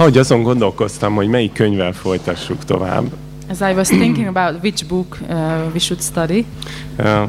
Ahogy azon gondolkoztam, hogy melyik könyvvel folytassuk tovább, As I was thinking about which book uh, we should study, ö,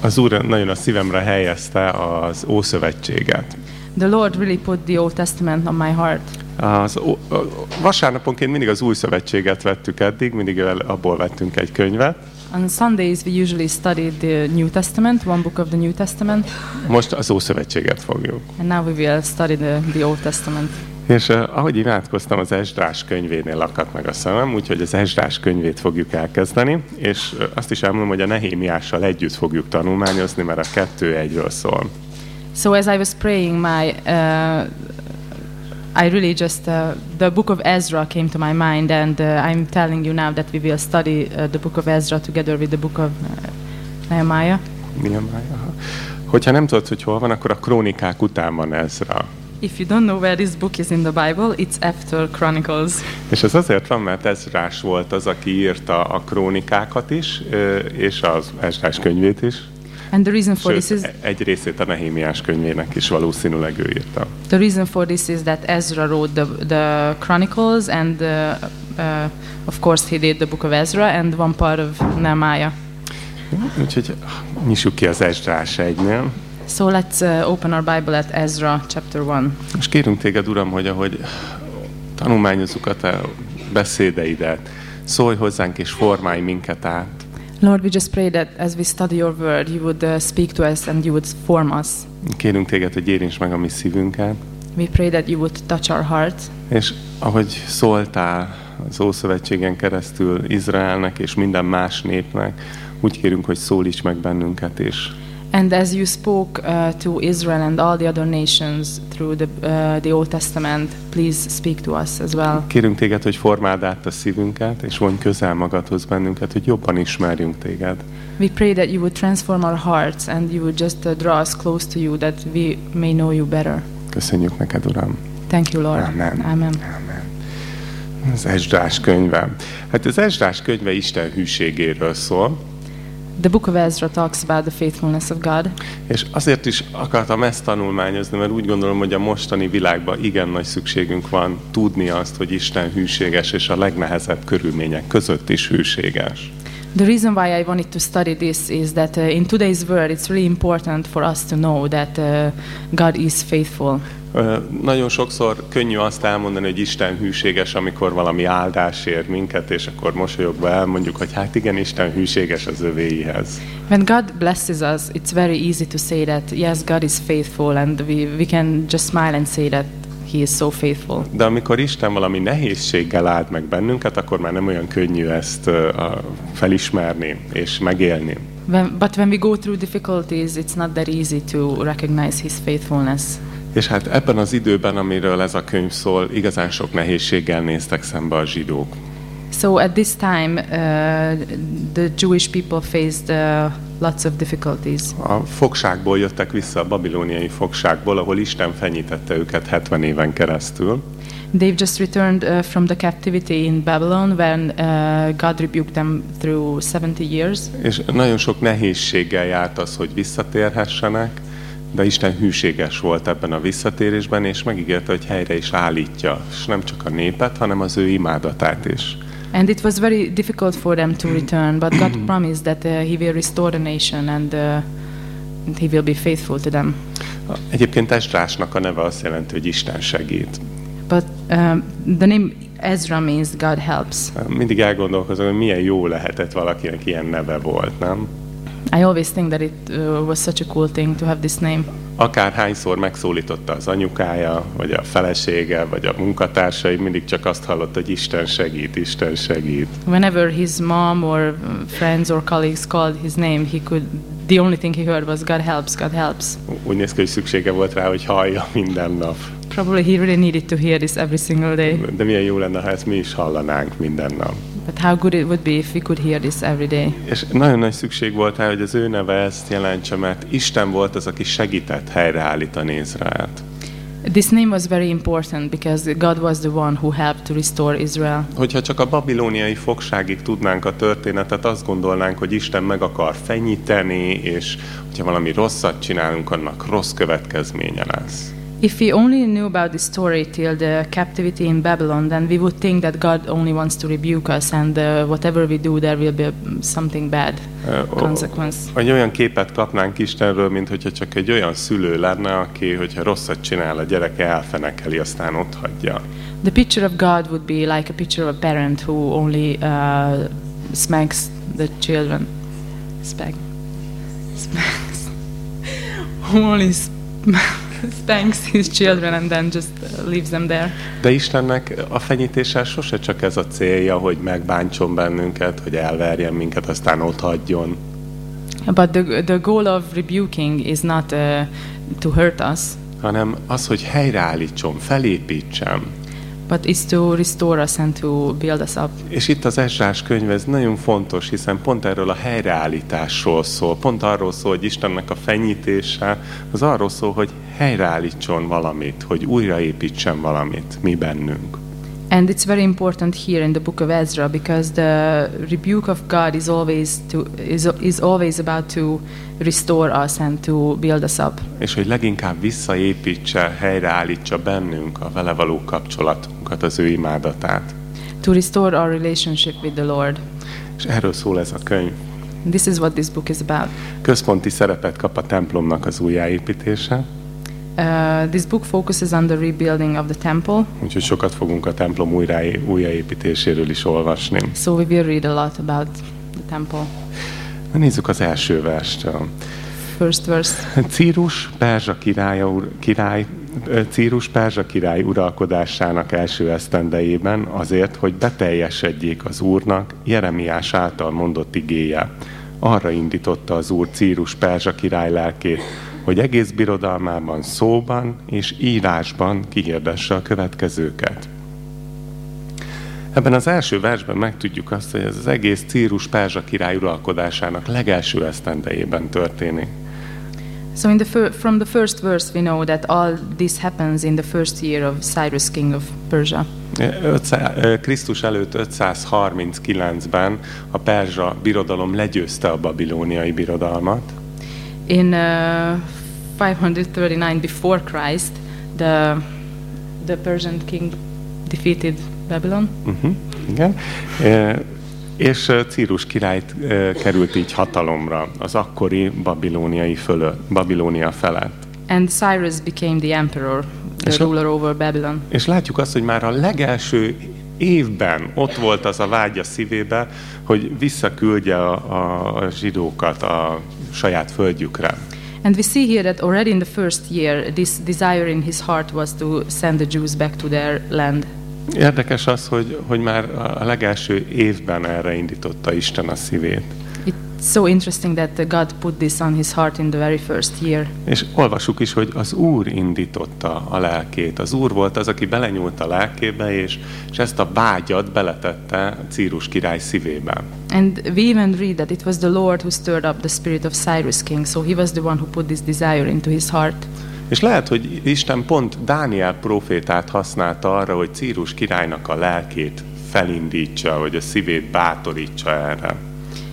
az Úr nagyon a szívemre helyezte az Ószövetséget. the Lord really put the Old Testament on my heart. Az, ó- a- vasárnaponként mindig az új szövetséget vettük eddig, mindig abból vettünk egy könyvet. On Sundays, we usually study the New Testament, one book of the New Testament, Most az Ószövetséget fogjuk. and now we will study the, the Old Testament. És uh, ahogy imádkoztam, az Esdrás könyvénél akadt meg a szemem, úgyhogy az Esdrás könyvét fogjuk elkezdeni, és uh, azt is elmondom, hogy a Nehémiással együtt fogjuk tanulmányozni, mert a kettő egyről szól. So as I was praying, my uh, I really just uh, the book of Ezra came to my mind, and uh, I'm telling you now that we will study uh, the book of Ezra together with the book of uh, Nehemiah. Nehemiah. Hogyha nem tudod, hogy hol van, akkor a krónikák után van Ezra. If you don't know where this book is in the Bible, it's after Chronicles. És ez azért van, mert Ezrás volt az, aki írta a krónikákat is, és az Ezrás könyvét is. And the reason for this Sőt, is e- egy részét a Nehémiás könyvének is valószínűleg ő írta. the reason for this is that Ezra wrote the the Chronicles, and uh, uh, of course he did the book of Ezra and one part of Nehemiah. Úgyhogy nyissuk ki az Ezrás egynél. So let's uh, open our Bible at Ezra chapter one. És kérünk téged, Uram, hogy ahogy tanulmányozzuk a te beszédeidet, szólj hozzánk és formálj minket át. Lord, we just pray that as we study your word, you would uh, speak to us and you would form us. Kérünk téged, hogy érints meg a mi szívünket, We pray that you would touch our heart. és ahogy szóltál az Ószövetségen keresztül Izraelnek és minden más népnek, úgy kérünk, hogy szólíts meg bennünket is. And as you spoke uh, to Israel and all the other nations through the, uh, the Old Testament, please speak to us as well. Kérünk téged, hogy formáld át a szívünket, és vonj közel magadhoz bennünket, hogy jobban ismerjünk téged. We pray that you would transform our hearts and you would just uh, draw us close to you that we may know you better. Köszönjük neked, Uram! Thank you, Lord. Amen. Amen. Amen. Az Esdrás könyve. Hát az Esdrás könyve Isten hűségéről szól, The book of Ezra talks about the faithfulness of God. és azért is akartam ezt tanulmányozni, mert úgy gondolom, hogy a mostani világban igen nagy szükségünk van tudni azt, hogy Isten hűséges, és a legnehezebb körülmények között is hűséges. The reason why I wanted to study this is that uh, in today's world, it's really important for us to know that uh, God is faithful. Nagyon sokszor könnyű azt elmondani, hogy Isten hűséges, amikor valami áldás ér minket, és akkor mosolyogva elmondjuk, hogy hát igen, Isten hűséges az övéihez. When God blesses us, it's very easy to say that, yes, God is faithful, and we, we can just smile and say that He is so faithful. De amikor Isten valami nehézséggel áld meg bennünket, akkor már nem olyan könnyű ezt a, felismerni és megélni. When, but when we go through difficulties, it's not that easy to recognize His faithfulness. És hát ebben az időben, amiről ez a könyv szól, igazán sok nehézséggel néztek szembe a zsidók. So at this time, uh, the Jewish people faced uh, lots of difficulties. A fogságból jöttek vissza a babilóniai fogságból, ahol Isten fenyítette őket 70 éven keresztül. They've just returned uh, from the captivity in Babylon when uh, God rebuked them through 70 years. És nagyon sok nehézséggel járt az, hogy visszatérhessenek, de Isten hűséges volt ebben a visszatérésben, és megígérte, hogy helyre is állítja, és nem csak a népet, hanem az ő imádatát is. And it was very difficult for them to return, but God promised that uh, He will restore the nation and uh, He will be faithful to them. Egyébként Esdrásnak a neve azt jelenti, hogy Isten segít. But um, the name Ezra means God helps. Mindig elgondolkozom, hogy milyen jó lehetett valakinek ilyen neve volt, nem? I always think that it uh, was such a cool thing to have this name. Akárhányszor megszólította az anyukája, vagy a felesége, vagy a munkatársai, mindig csak azt hallott, hogy Isten segít, Isten segít. Whenever his mom or uh, friends or colleagues called his name, he could. The only thing he heard was God helps, God helps. Úgy néz ki, hogy szüksége volt rá, hogy hallja minden nap. Probably he really needed to hear this every single day. De milyen jó lenne, ha ezt mi is hallanánk minden nap. But how good it would be if we could hear this every day. És nagyon nagy szükség volt rá, hogy az ő neve ezt jelentse, mert Isten volt az, aki segített helyreállítani Izraelt. This name was very important because God was the one who helped to restore Israel. Hogyha csak a babilóniai fogságig tudnánk a történetet, azt gondolnánk, hogy Isten meg akar fenyíteni, és hogyha valami rosszat csinálunk, annak rossz következménye lesz. If we only knew about this story till the captivity in Babylon, then we would think that God only wants to rebuke us, and uh, whatever we do, there will be um, something bad consequence. Egy olyan képet kapnánk Istenről, mint hogyha csak egy olyan szülő lenne, aki, hogyha rosszat csinál, a gyereke elfenekeli, aztán ott hagyja. The picture of God would be like a picture of a parent who only uh, smacks the children. Spank. Spanks. who only sp- spanks his children and then just uh, leaves them there. De Istennek a fenyítéssel sose csak ez a célja, hogy megbántson bennünket, hogy elverjen minket, aztán ott hagyjon. But the, the goal of rebuking is not uh, to hurt us, hanem az, hogy helyreállítson, felépítsem. But is to restore us and to build us up. És itt az Ezrás könyv, ez nagyon fontos, hiszen pont erről a helyreállításról szól, pont arról szól, hogy Istennek a fenyítése, az arról szól, hogy helyreállítson valamit, hogy újraépítsen valamit mi bennünk. And it's very important here in the book of Ezra because the rebuke of God is always to is, is always about to restore us and to build us up. És hogy leginkább visszaépítse, helyreállítsa bennünk a vele való kapcsolatunkat, az ő imádatát. To restore our relationship with the Lord. És erről szól ez a könyv. This is what this book is about. Központi szerepet kap a templomnak az újjáépítése, Uh, this book focuses on the rebuilding of the temple, úgyhogy sokat fogunk a templom újraé- újjáépítéséről is olvasni. so we will read a lot about the temple. Na nézzük az első verstől. First verse. Círus, Perzsa királya, király, ö, Círus Perzsa király uralkodásának első esztendejében azért, hogy beteljesedjék az Úrnak Jeremiás által mondott igéje. Arra indította az Úr Círus Perzsa király lelkét, hogy egész birodalmában szóban és írásban kihirdesse a következőket. Ebben az első versben megtudjuk azt, hogy ez az egész Círus Perzsa király uralkodásának legelső esztendejében történik. So in the fir- from the first verse we know that all this happens in the first year of Cyrus king of Persia. 500 ö, Krisztus előtt 539-ben a perzsa birodalom legyőzte a babilóniai birodalmat, In uh, 539 before Christ, the the Persian king defeated Babylon, uh-huh, igen, Ö, és ö, Círus királyt ö, került így hatalomra az akkori babilóniai fölött, Babilónia felett. and Cyrus became the emperor, the És ruler over Babylon. És látjuk azt, hogy már a legelső évben ott volt az a vágya szívébe, hogy visszaküldje a, a, a zsidókat a saját földjükre. And we see here that already in the first year, this desire in his heart was to send the Jews back to their land. Érdekes az, hogy, hogy már a legelső évben erre indította Isten a szívét. It's so interesting that God put this on his heart in the very first year. És olvasuk is, hogy az Úr indította a lelkét. Az Úr volt az, aki belenyúlt a lelkébe, és, és ezt a vágyat beletette Círus király szívébe. And we even read that it was the Lord who stirred up the spirit of Cyrus king, so he was the one who put this desire into his heart. És lehet, hogy Isten pont Dániel profétát használta arra, hogy Círus királynak a lelkét felindítsa, vagy a szívét bátorítsa erre.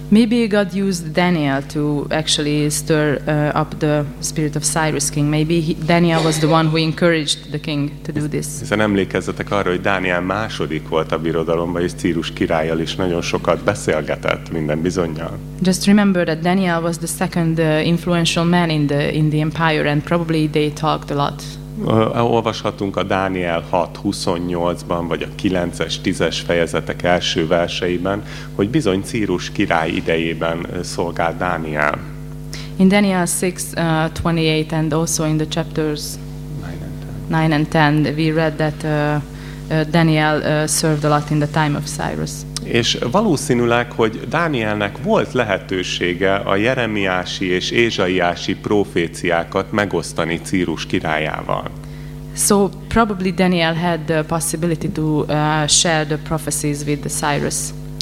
Maybe God used Daniel to actually stir uh, up the spirit of Cyrus king. Maybe he, Daniel was the one who encouraged the king to do this. Hiszen emlékezzetek arra, hogy Dániel második volt a birodalomban, és Círus királlyal is nagyon sokat beszélgetett minden bizonyal. Just remember that Daniel was the second uh, influential man in the in the empire, and probably they talked a lot. Olvashatunk a Dániel 6.28-ban, vagy a 9-es, 10-es fejezetek első verseiben, hogy bizony Círus király idejében szolgált Dániel. In Daniel 6, uh, 28, and also in the chapters 9 and 10, we read that uh, Daniel uh, served a lot in the time of Cyrus. És valószínűleg, hogy Dánielnek volt lehetősége a jeremiási és ézsaiási proféciákat megosztani Círus királyával. So probably Daniel had the possibility to uh, share the prophecies with the Cyrus.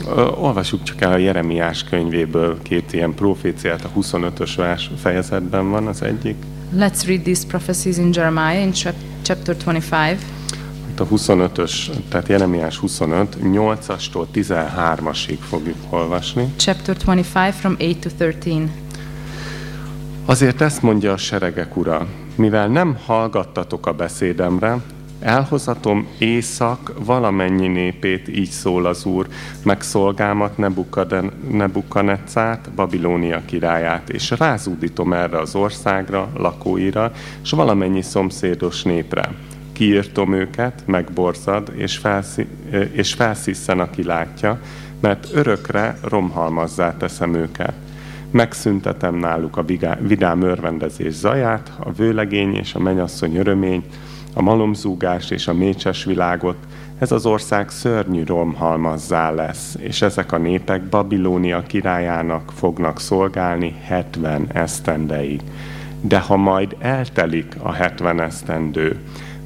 Ö, Olvassuk csak el a Jeremiás könyvéből két ilyen proféciát, a 25-ös vers fejezetben van az egyik. Let's read these prophecies in Jeremiah in chap- chapter 25. A 25-ös, tehát Jeremiás 25, 8-astól 13-asig fogjuk olvasni. Chapter 25 from 8 to 13. Azért ezt mondja a seregek ura, mivel nem hallgattatok a beszédemre, elhozatom észak valamennyi népét, így szól az Úr, meg szolgámat Nebukadnecát, Babilónia királyát, és rázúdítom erre az országra, lakóira, és valamennyi szomszédos népre. Kiírtom őket, megborzad, és, felszí, és felsziszen, aki látja, mert örökre romhalmazzá teszem őket megszüntetem náluk a vidám örvendezés zaját, a vőlegény és a menyasszony örömény, a malomzúgás és a mécses világot, ez az ország szörnyű romhalmazzá lesz, és ezek a népek Babilónia királyának fognak szolgálni 70 esztendeig. De ha majd eltelik a 70 esztendő,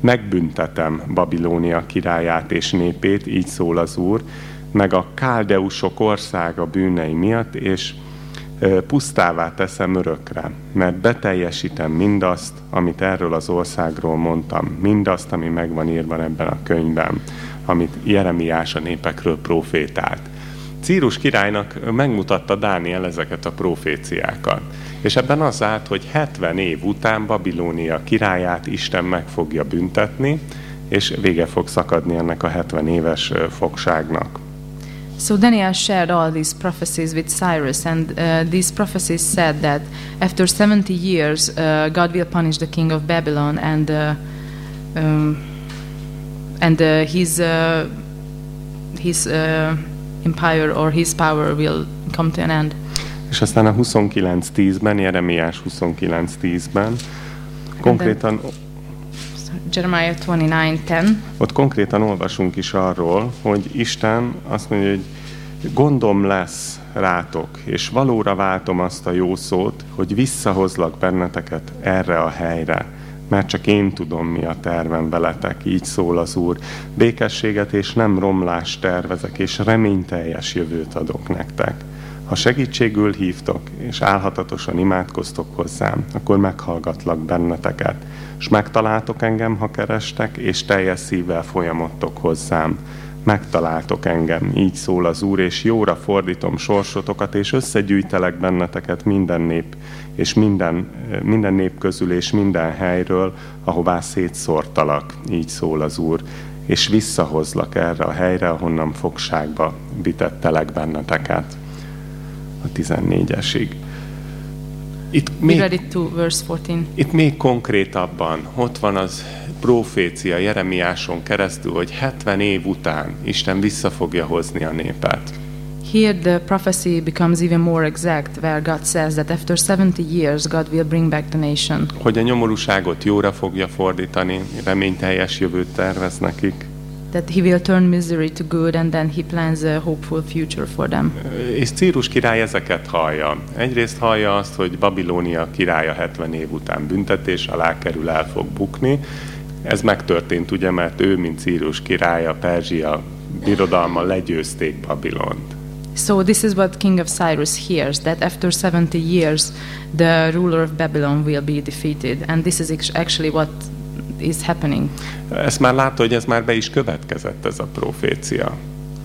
megbüntetem Babilónia királyát és népét, így szól az Úr, meg a káldeusok országa bűnei miatt, és pusztává teszem örökre, mert beteljesítem mindazt, amit erről az országról mondtam, mindazt, ami megvan írva ebben a könyvben, amit Jeremiás a népekről profétált. Círus királynak megmutatta Dániel ezeket a proféciákat. És ebben az állt, hogy 70 év után Babilónia királyát Isten meg fogja büntetni, és vége fog szakadni ennek a 70 éves fogságnak. So Daniel shared all these prophecies with Cyrus, and uh, these prophecies said that after 70 years, uh, God will punish the king of Babylon, and uh, um, and uh, his uh, his uh, empire or his power will come to an end. És aztán a 29.10-ben, Jeremiás 29.10-ben konkrétan Jeremiah 29:10. Ott konkrétan olvasunk is arról, hogy Isten azt mondja, hogy gondom lesz rátok, és valóra váltom azt a jó szót, hogy visszahozlak benneteket erre a helyre, mert csak én tudom, mi a tervem veletek, így szól az Úr. Békességet és nem romlást tervezek, és reményteljes jövőt adok nektek. Ha segítségül hívtok, és álhatatosan imádkoztok hozzám, akkor meghallgatlak benneteket és megtaláltok engem, ha kerestek, és teljes szívvel folyamodtok hozzám. Megtaláltok engem, így szól az Úr, és jóra fordítom sorsotokat, és összegyűjtelek benneteket minden nép, és minden, minden nép közül, és minden helyről, ahová szétszórtalak, így szól az Úr, és visszahozlak erre a helyre, ahonnan fogságba vitettelek benneteket. A 14-esig. Itt még, read it to verse 14. Itt még konkrétabban, ott van az profécia Jeremiáson keresztül, hogy 70 év után Isten vissza fogja hozni a népet. Here the prophecy becomes even more exact, where God says that after 70 years God will bring back the nation. Hogy a nyomorúságot jóra fogja fordítani, reményteljes jövőt tervez nekik that he will turn misery to good and then he plans a hopeful future for them. És Círus király ezeket hallja. Egyrészt hallja azt, hogy Babilónia királya 70 év után büntetés alá kerül, el fog bukni. Ez megtörtént ugye, mert ő, mint Círus királya, Perzsia birodalma legyőzték Babilont. So this is what King of Cyrus hears that after 70 years the ruler of Babylon will be defeated and this is actually what is happening. Ezt már látta, hogy ez már be is következett ez a profécia.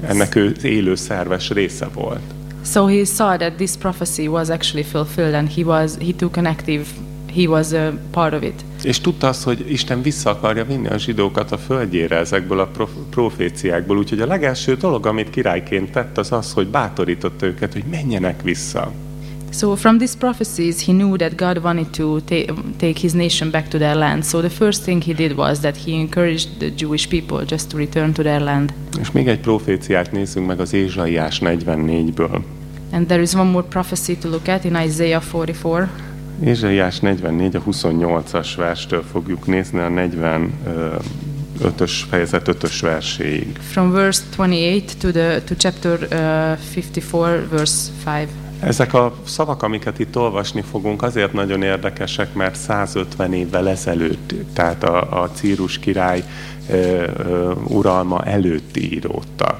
Ennek ő élő szerves része volt. So he saw that this prophecy was actually fulfilled and he was he took an active he was a part of it. És tudta azt, hogy Isten vissza akarja vinni a zsidókat a földjére ezekből a proféciákból, úgyhogy a legelső dolog, amit királyként tett, az az, hogy bátorította őket, hogy menjenek vissza. So from these prophecies, he knew that God wanted to ta- take his nation back to their land. So the first thing he did was that he encouraged the Jewish people just to return to their land. És még egy proféciát nézzünk meg az Ézsaiás 44-ből. And there is one more prophecy to look at in Isaiah 44. Ézsaiás 44, a 28-as verstől fogjuk nézni a 40 ötös fejezet ötös verséig. From verse 28 to the to chapter uh, 54 verse 5. Ezek a szavak, amiket itt olvasni fogunk, azért nagyon érdekesek, mert 150 évvel ezelőtt, tehát a, a Círus király e, e, uralma előtt íródtak.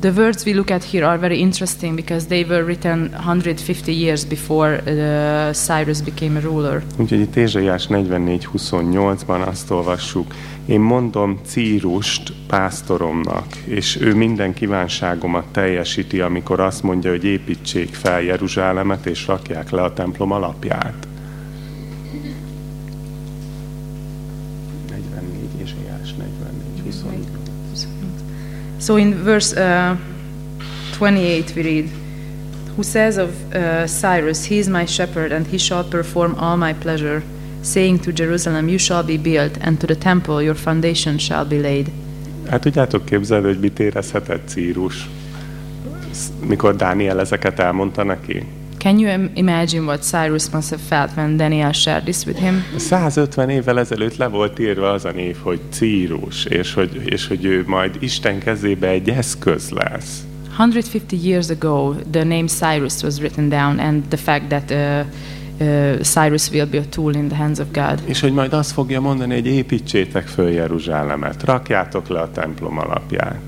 The words we look at here are very interesting because they were written 150 years before uh, Cyrus became a ruler. Úgyhogy itt Ézsaiás 44-28-ban azt olvassuk, én mondom Círust pásztoromnak, és ő minden kívánságomat teljesíti, amikor azt mondja, hogy építsék fel Jeruzsálemet, és rakják le a templom alapját. So in verse uh, 28 we read, Who says of uh, Cyrus, He is my shepherd, and he shall perform all my pleasure, saying to Jerusalem, You shall be built, and to the temple your foundation shall be laid. Hát tudjátok képzelni, hogy mit érezhetett Círus, mikor Dániel ezeket elmondta neki? Can you im- imagine what Cyrus must have felt when Daniel shared this with him? 150 évvel ezelőtt le volt írva az a név, hogy Círus, és hogy, és hogy ő majd Isten kezébe egy eszköz lesz. 150 years ago, the name Cyrus was written down, and the fact that uh, uh, Cyrus will be a tool in the hands of God. És hogy majd azt fogja mondani, hogy építsétek föl Jeruzsálemet, rakjátok le a templom alapját.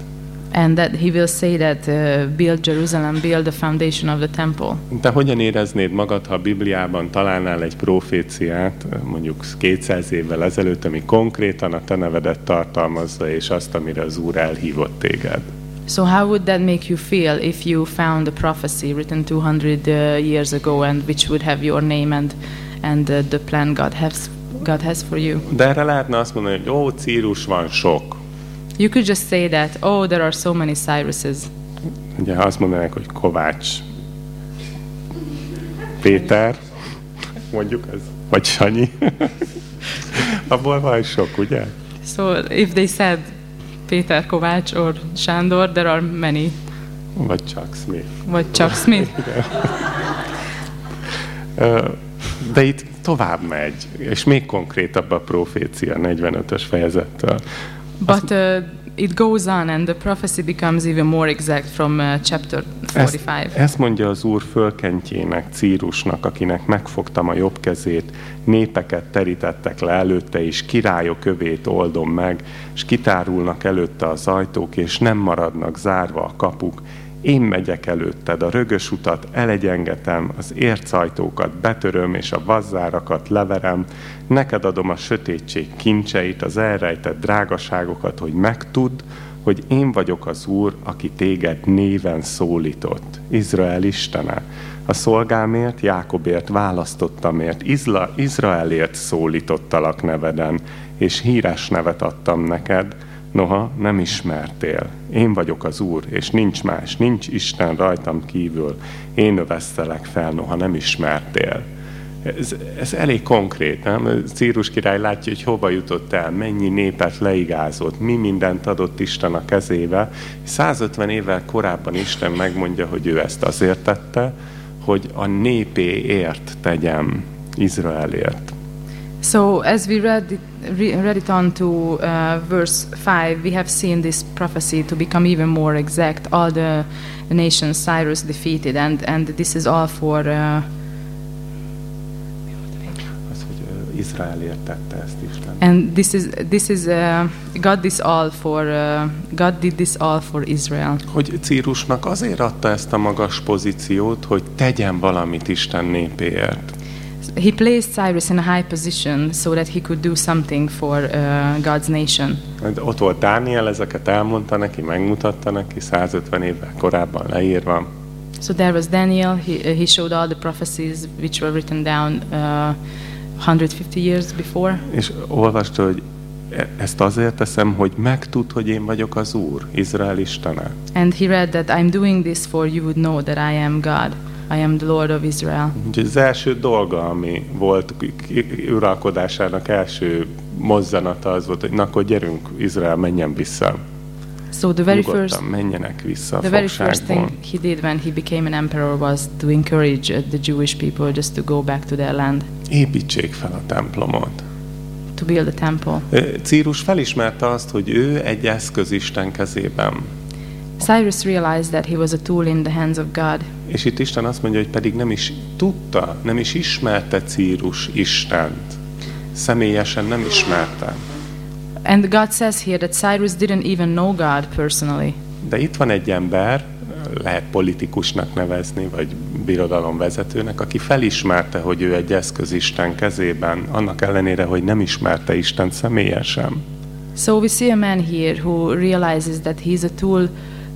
And that he will say that uh, build Jerusalem, build the foundation of the temple. Te hogyan éreznéd magad, ha a Bibliában találnál egy proféciát, mondjuk 200 évvel ezelőtt, ami konkrétan a te nevedet tartalmazza, és azt, amire az Úr elhívott téged? So how would that make you feel if you found a prophecy written 200 uh, years ago and which would have your name and and uh, the plan God has God has for you? De erre lehetne azt mondani, hogy ó, Círus van sok. You could just say that, oh, there are so many Cyruses. Ugye azt mondanák, hogy Kovács Péter, mondjuk ez, vagy Sanyi. Abból van sok, ugye? So if they said Peter Kovács or Sándor, there are many. Vagy Chuck Smith. Vagy Chuck Smith. De itt tovább megy, és még konkrétabb a profécia 45-ös fejezettől. But uh, it goes on and the prophecy becomes even more exact from uh, chapter Ezt, 45. ezt mondja az Úr fölkentjének, Círusnak, akinek megfogtam a jobb kezét, népeket terítettek le előtte, és királyok övét oldom meg, és kitárulnak előtte az ajtók, és nem maradnak zárva a kapuk. Én megyek előtted, a rögös utat elegyengetem, az ércajtókat betöröm, és a vazzárakat leverem, neked adom a sötétség kincseit, az elrejtett drágaságokat, hogy megtudd, hogy én vagyok az Úr, aki téged néven szólított. Izrael Istene. A szolgámért, Jákobért választottamért, Izla, Izraelért szólítottalak neveden, és híres nevet adtam neked, noha nem ismertél. Én vagyok az Úr, és nincs más, nincs Isten rajtam kívül. Én növesztelek fel, noha nem ismertél. Ez, ez elég konkrét, nem? Círus király látja, hogy hova jutott el, mennyi népet leigázott, mi mindent adott Isten a kezébe. 150 évvel korábban Isten megmondja, hogy ő ezt azért tette, hogy a népéért tegyem, Izraelért. So as we read it, re- read it on to uh, verse 5, we have seen this prophecy to become even more exact. All the, nations Cyrus defeated, and, and this is all for uh, Az, hogy tette ezt Isten. and this is this is uh, God this all for uh, God did this all for Israel. Hogy Círusnak azért adta ezt a magas pozíciót, hogy tegyen valamit Isten népéért. He placed Cyrus in a high position so that he could do something for uh, God's nation. Ott volt Dániel, ezeket elmondta neki, megmutatta neki, 150 évvel korábban leírva. So there was Daniel. He, uh, he showed all the prophecies which were written down uh, 150 years before. És olvasta, hogy e- ezt azért teszem, hogy megtud, hogy én vagyok az Úr, Izrael Istene. And he read that I'm doing this for you would know that I am God. I am the Lord of Israel. Úgyhogy az első dolga, ami volt uralkodásának első mozzanata az volt, hogy na akkor gyerünk, Izrael, menjen vissza. So the very first menjenek vissza a the very first thing he did when he became an emperor was to encourage uh, the Jewish people just to go back to their land, Építsék fel a templomot. to build a temple. Círus felismerte azt, hogy ő egy eszköz Isten kezében. Cyrus realized that he was a tool in the hands of God. És itt Isten azt mondja, hogy pedig nem is tudta, nem is ismerte Círus Istent. Személyesen nem ismerte. And God says here that Cyrus didn't even know God personally. De itt van egy ember, lehet politikusnak nevezni, vagy birodalomvezetőnek, aki felismerte, hogy ő egy eszköz Isten kezében, annak ellenére, hogy nem ismerte Isten személyesen. So we see a man here who realizes that he's a tool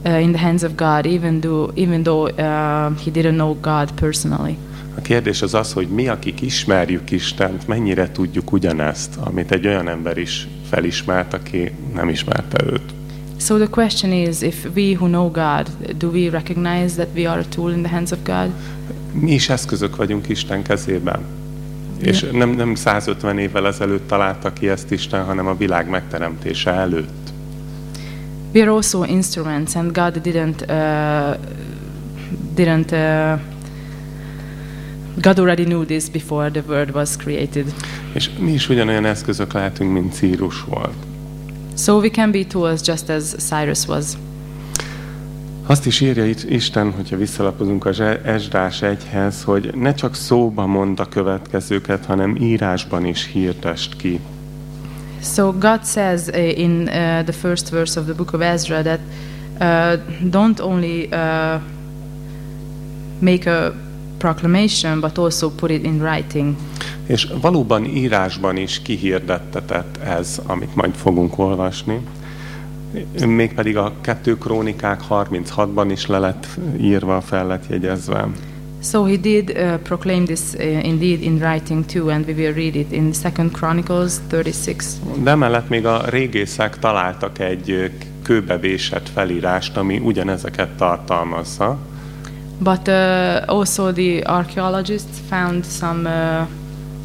in the hands of God, even though even though uh, he didn't know God personally. A kérdés az az, hogy mi, akik ismerjük Istent, mennyire tudjuk ugyanezt, amit egy olyan ember is felismert, aki nem ismerte őt. So the question is if we who know God, do we recognize that we are a tool in the hands of God? Mi is eszközök vagyunk Isten kezében. És nem, nem 150 évvel ezelőtt találta ki ezt Isten, hanem a világ megteremtése előtt. We are also instruments, and God didn't uh, didn't. Uh, God already knew this before the world was created. És mi is ugyanolyan eszközök lehetünk, mint Círus volt. So we can be tools just as Cyrus was. Azt is írja itt Isten, hogyha visszalapozunk az Esdrás egyhez, hogy ne csak szóba mond a következőket, hanem írásban is hirdest ki. So God says uh, in uh, the first verse of the book of Ezra that uh, don't only uh, make a proclamation, but also put it in writing. És valóban írásban is kihirdettetett ez, amit majd fogunk olvasni. Mégpedig a kettő krónikák 36-ban is le lett írva, fel lett jegyezve. So he did uh, proclaim this uh, indeed in writing too, and we will read it in Second Chronicles 36. De emellett még a régészek találtak egy ö, kőbevésett felírást, ami ugyanezeket tartalmazza. But uh, also the archaeologists found some uh,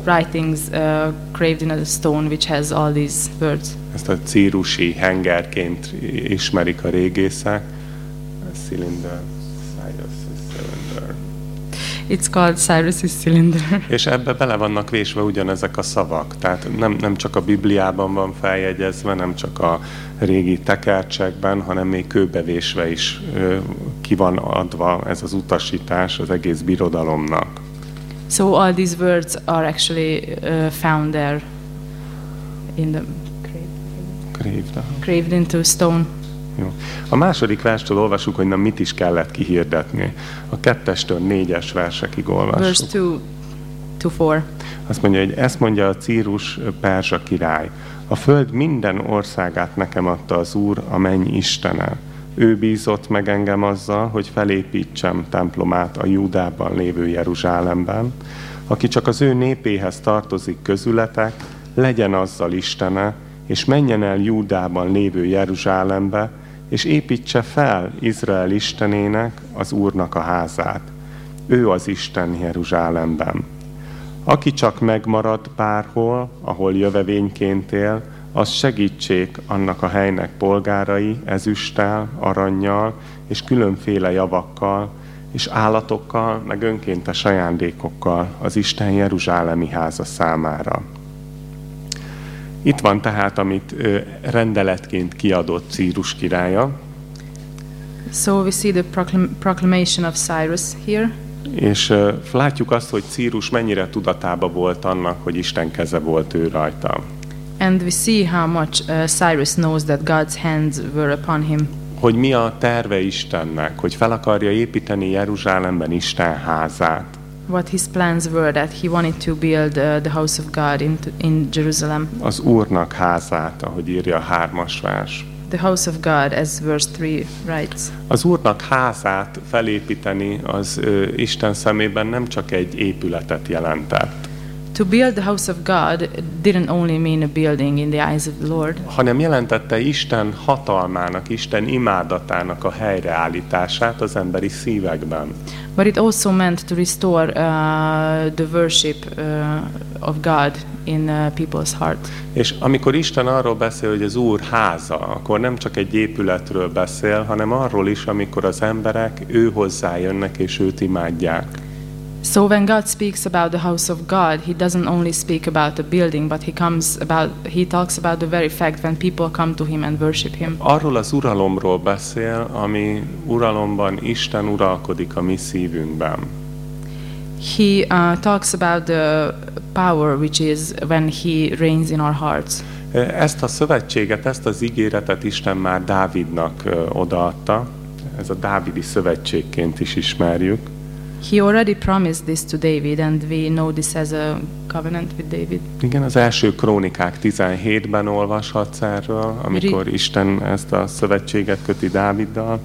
writings uh, graved in a stone which has all these words. Ezt a círusi hengerként ismerik a régészek. Cylinder, Cyrus. It's called Cyrus's cylinder. És ebbe bele vannak vésve ugyanezek a szavak. Tehát nem, nem csak a Bibliában van feljegyezve, nem csak a régi tekercsekben, hanem még kőbevésve is ö, ki van adva ez az utasítás az egész birodalomnak. so all these words are actually uh, found there in the Graved, aha. graved into stone. Jó. A második verstől olvasjuk, hogy na mit is kellett kihirdetni. A kettestől négyes versekig Verse olvassuk. 2 to 4. Azt mondja, hogy ezt mondja a Círus Perzsa király. A föld minden országát nekem adta az Úr, a menny Istene. Ő bízott meg engem azzal, hogy felépítsem templomát a Júdában lévő Jeruzsálemben. Aki csak az ő népéhez tartozik közületek, legyen azzal Istene, és menjen el Júdában lévő Jeruzsálembe, és építse fel Izrael Istenének, az Úrnak a házát. Ő az Isten Jeruzsálemben. Aki csak megmarad bárhol, ahol jövevényként él, az segítsék annak a helynek polgárai ezüsttel, aranyjal és különféle javakkal, és állatokkal, meg önkéntes ajándékokkal az Isten Jeruzsálemi háza számára. Itt van tehát, amit rendeletként kiadott Círus királya, So we see the proclam- proclamation of Cyrus here. és ö, látjuk azt, hogy Círus mennyire tudatába volt annak, hogy Isten keze volt ő rajta. And we see how much uh, Cyrus knows that God's hands were upon him. hogy mi a terve Istennek, hogy fel akarja építeni Jeruzsálemben Isten házát. What his plans were that he wanted to build uh, the house of God in, in Jerusalem. Az Úrnak házát, ahogy írja a hármas vers. The house of God, as verse 3 writes. Az Úrnak házát felépíteni az ö, Isten szemében nem csak egy épületet jelentett, To build the house of God didn't only mean a building in the eyes of the Lord, hanem jelentette Isten hatalmának, Isten imádatának a helyreállítását az emberi szívekben. But it also meant to restore uh, the worship uh, of God in uh, people's heart. És amikor Isten arról beszél, hogy az Úr háza, akkor nem csak egy épületről beszél, hanem arról is, amikor az emberek ő hozzájönnek és őt imádják. So when God speaks about the house of God, he doesn't only speak about a building, but he comes about he talks about the very fact when people come to him and worship him. Arról az uralomról beszél, ami uralomban Isten uralkodik a mi szívünkben. He uh, talks about the power which is when he reigns in our hearts. Ezt a szövetséget, ezt az ígéretet Isten már Dávidnak odaadta. Ez a Dávidi szövetségként is ismerjük. He already promised this to David, and we know this as a covenant with David. Igen, az első krónikák 17-ben olvashatsz erről, amikor Isten ezt a szövetséget köti Dáviddal.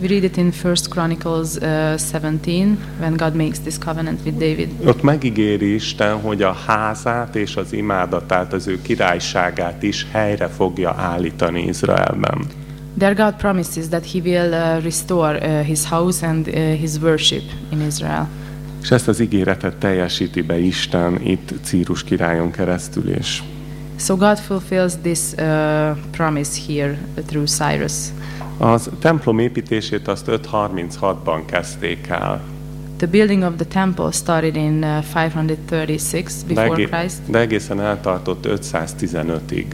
We read it in First Chronicles uh, 17 when God makes this covenant with David. Ott megígéri Isten, hogy a házát és az imádatát, az ő királyságát is helyre fogja állítani Izraelben. There God promises that He will uh, restore uh, His house and uh, His worship in Israel. És ezt az ígéretet teljesíti be Isten itt Círus királyon keresztül is. So God fulfills this uh, promise here through Cyrus. Az templom építését azt 536-ban kezdték el. The building of the temple started in uh, 536 De, before Christ, de egészen eltartott 515-ig.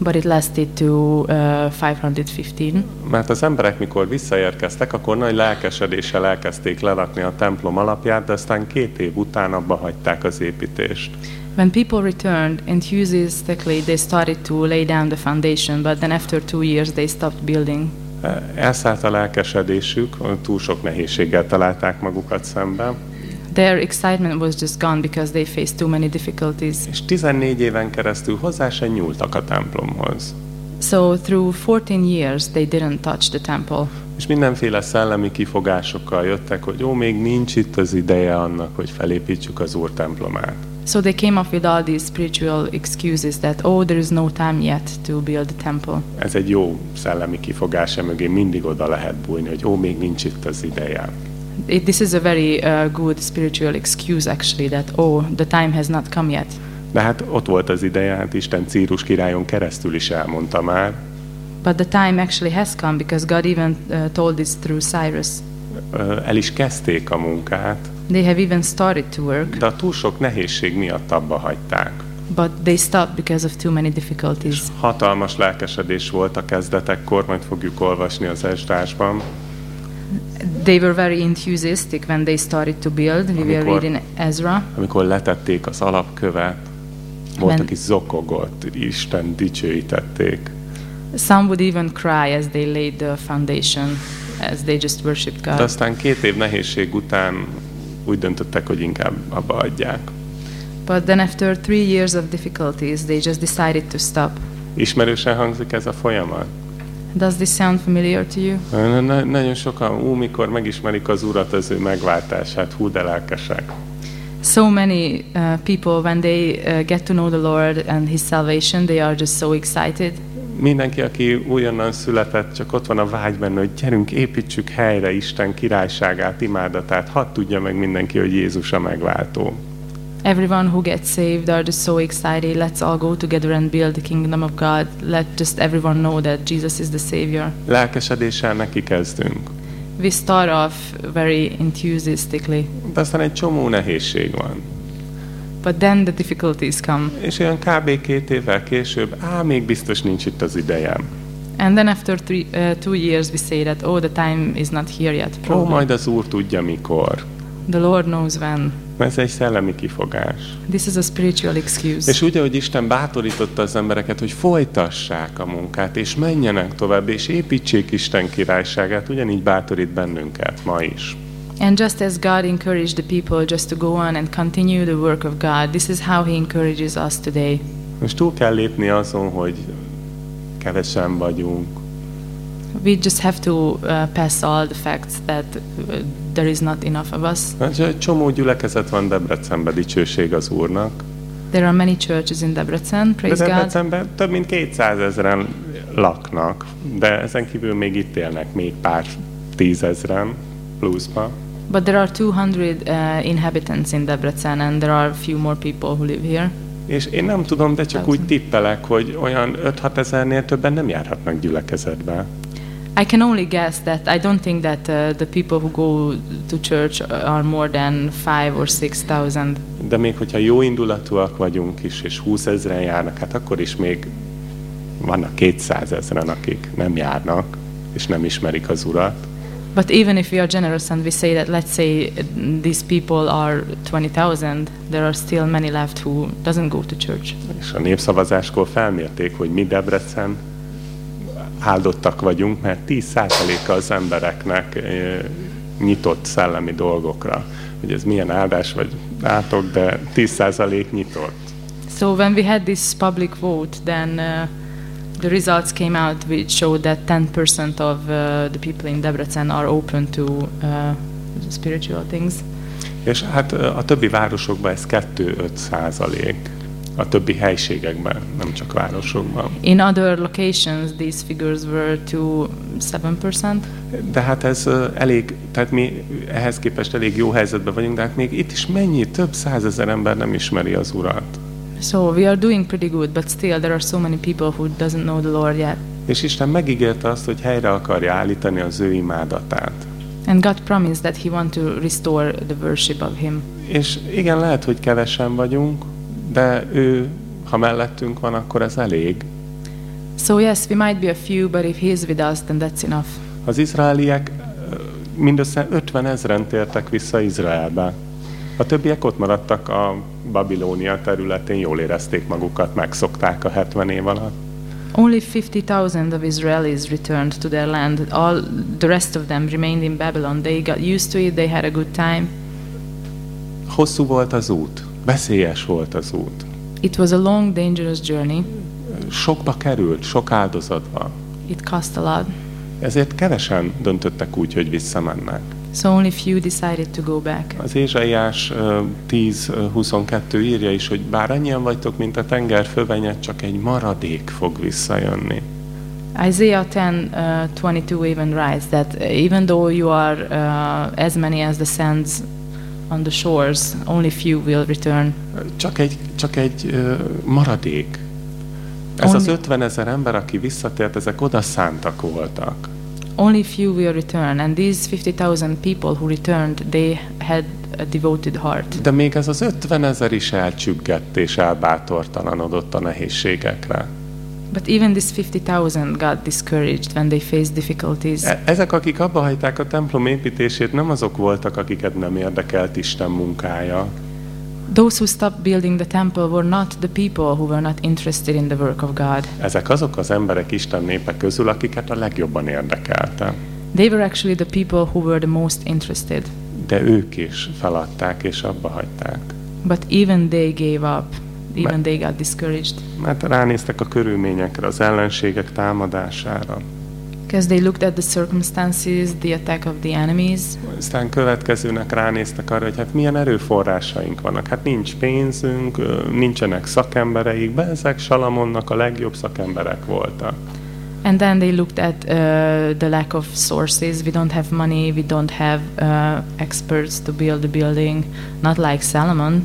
But it lasted to uh, 515. Mert az emberek, mikor visszaérkeztek, akkor nagy lelkesedéssel elkezdték lerakni a templom alapját, de aztán két év után abba hagyták az építést. When people returned, enthusiastically they started to lay down the foundation, but then after two years they stopped building. Elszállt a lelkesedésük, túl sok nehézséggel találták magukat szemben, Their excitement was just gone because they faced too many difficulties. és 14 éven keresztül hozzá se nyúltak a templomhoz. So through 14 years they didn't touch the temple. És mindenféle szellemi kifogásokkal jöttek, hogy ó, még nincs itt az ideje annak, hogy felépítsük az Úr templomát. So they came up with all these spiritual excuses that, oh, there is no time yet to build the temple. Ez egy jó szellemi kifogás, mögé mindig oda lehet bújni, hogy ó, még nincs itt az ideje. It, this is a very uh, good spiritual excuse, actually, that, oh, the time has not come yet. De hát ott volt az ideje, hát Isten Círus királyon keresztül is elmondta már. But the time actually has come because God even uh, told this through Cyrus. Ö, El is kezdték a munkát, They have even started to work, de a túl sok nehézség miatt abba hagyták. but they stopped because of too many difficulties. Hatalmas lelkesedés volt a kezdetekkor, majd fogjuk olvasni az Esdrásban. They were very enthusiastic when they started to build. We Amikor- read in Ezra. Amikor letették az alapkövet, volt, Men- aki zokogott, Isten dicsőítették. Some would even cry as they laid the foundation, as they just worshipped De God. aztán két év nehézség után úgy döntöttek, hogy inkább abba adják. But then, after three years of difficulties, they just decided to stop. Ismerősen hangzik ez a folyamat? Does this sound familiar to you? Na- na- Nagyon sokan, ú, mikor megismerik az Urat, az ő megváltását, hú, de lelkesek. So many uh, people, when they uh, get to know the Lord and His salvation, they are just so excited. Mindenki, aki újonnan született, csak ott van a vágy benne, hogy gyerünk, építsük helyre Isten királyságát, imádatát, hadd tudja meg mindenki, hogy Jézus a megváltó. Everyone who gets saved are just so excited. Let's all go together and build the kingdom of God. Let just everyone know that Jesus is the Savior. Lelkesedéssel neki kezdünk. We start off very enthusiastically, De aztán egy csomó nehézség van. but then the difficulties come. És olyan kb. két évvel később, á, még biztos nincs itt az idejem. And then after three, uh, two years, we say that, oh, the time is not here yet. Ó, Probably. majd az Úr tudja mikor. The Lord knows when. Ez egy szellemi kifogás. This is a spiritual excuse. És úgy, ahogy Isten bátorította az embereket, hogy folytassák a munkát, és menjenek tovább, és építsék Isten királyságát, ugyanígy bátorít bennünket ma is. And just as God encouraged the people just to go on and continue the work of God, this is how He encourages us today. Most túl kell lépni azon, hogy kevesen vagyunk, We just have to uh, pass all the facts that uh, there is not enough of us. Hát egy csomó gyülekezet van Debrecenben, dicsőség az Úrnak. There are many churches in Debrecen, De praise God. Debrecenben több mint 200 ezeren laknak, de ezen kívül még itt élnek még pár tízezren pluszba. But there are 200 uh, inhabitants in Debrecen, and there are a few more people who live here. És én nem tudom, de csak úgy Thousand. tippelek, hogy olyan 5-6 ezernél többen nem járhatnak gyülekezetbe. I can only guess that I don't think that uh, the people who go to church are more than five or six thousand. De még hogyha jó indulatúak vagyunk is, és 20 ezeren járnak, hát akkor is még vannak 200 ezeren, akik nem járnak, és nem ismerik az Urat. But even if we are generous and we say that, let's say these people are 20,000, there are still many left who doesn't go to church. És a népszavazáskor felmérték, hogy mi Debrecen áldottak vagyunk, mert 10%-a az embereknek nyitott szellemi dolgokra. Hogy ez milyen áldás vagy átok, de 10% nyitott. So when we had this public vote, then uh, the results came out which showed that 10% of uh, the people in Debrecen are open to uh, spiritual things. És hát a többi városokban ez 2-5 százalék. A többi helységekben, nem csak városokban. In other locations, these figures were to 7%. De hát ez elég, tehát mi ehhez képest elég jó helyzetben vagyunk, de hát még itt is mennyi, több százezer ember nem ismeri az Urat. So we are doing pretty good, but still there are so many people who doesn't know the Lord yet. És Isten megígérte azt, hogy helyre akarja állítani az ő imádatát. And God promised that He want to restore the worship of Him. És igen, lehet, hogy kevesen vagyunk, de ő, ha mellettünk van, akkor ez elég. So yes, we might be a few, but if He is with us, then that's enough. Az izraeliek mindössze 50 ezeren tértek vissza Izraelbe. A többiek ott maradtak a Babilónia területén, jól érezték magukat, megszokták a 70 év alatt. Only 50,000 of Israelis returned to their land. All the rest of them remained in Babylon. They got used to it. They had a good time. Hosszú volt az út, veszélyes volt az út. It was a long, dangerous journey. Sokba került, sok áldozatba. It cost a lot. Ezért kevesen döntöttek úgy, hogy visszamennek. So only few decided to go back. Az Ézsaiás ö, 10-22 írja is, hogy bár annyian vagytok, mint a tenger fövenye, csak egy maradék fog visszajönni. Isaiah 10 uh, 22 even writes that uh, even though you are uh, as many as the sands on the shores, only few will return. Csak egy, csak egy ö, maradék. Ez az Only- 50 ezer ember, aki visszatért, ezek oda szántak voltak. Only few will return, and these 50,000 people who returned, they had a devoted heart. De még ez az 50 ezer is elcsüggett és elbátortalanodott a nehézségekre. But even this 50,000 got discouraged when they faced difficulties. E- Ezek, akik abba hagyták a templom építését, nem azok voltak, akiket nem érdekelt Isten munkája. Those who stopped building the temple were not the people who were not interested in the work of God. Ezek azok az emberek Isten népe közül, akiket a legjobban érdekelte. They were actually the people who were the most interested. De ők is feladták és abba hagyták. But even they gave up. Even they got discouraged. Mert ránéztek a körülményekre, az ellenségek támadására. Because they looked at the circumstances, the attack of the enemies. Aztán következőnek ránéztek arra, hogy hát milyen erőforrásaink vannak. Hát nincs pénzünk, nincsenek szakembereik, be ezek Salamonnak a legjobb szakemberek voltak. And then they looked at uh, the lack of sources. We don't have money. We don't have uh, experts to build the building. Not like Solomon.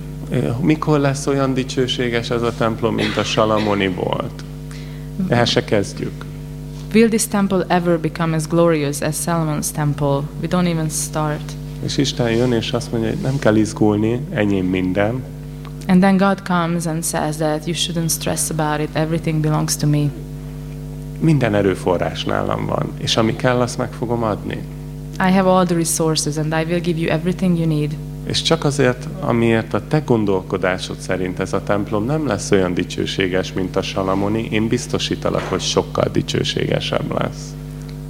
Mikor lesz olyan dicsőséges ez a templom, mint a Salamoni volt? El se kezdjük. Will this temple ever become as glorious as Solomon's temple? We don't even start. És Isten jön és azt mondja, hogy nem kell izgulni, enyém minden, And then God comes and says that you shouldn't stress about it. Everything belongs to me. minden erőforrás nálam van, és ami kell, azt meg fogom adni. I have all the resources and I will give you everything you need. És csak azért, amiért a te gondolkodásod szerint ez a templom nem lesz olyan dicsőséges, mint a Salamoni, én biztosítalak, hogy sokkal dicsőségesebb lesz.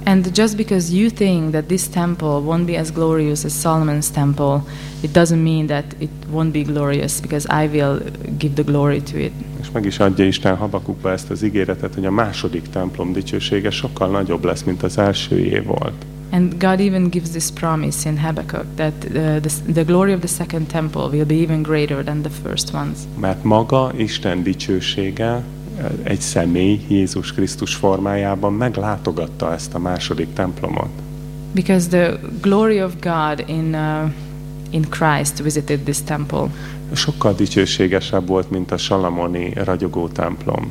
And just because you think that this temple won't be as glorious as Solomon's temple, it doesn't mean that it won't be glorious because I will give the glory to it. És meg is adja Isten Habakukba ezt az ígéretet, hogy a második templom dicsősége sokkal nagyobb lesz, mint az elsőjé volt. And God even gives this promise in Habakkuk that uh, the, the glory of the second temple will be even greater than the first ones. Mert maga Isten dicsősége egy személy Jézus Krisztus formájában meglátogatta ezt a második templomot. Because the glory of God in, uh, in Christ visited this temple. Sokkal dicsőségesebb volt, mint a Salamoni ragyogó templom.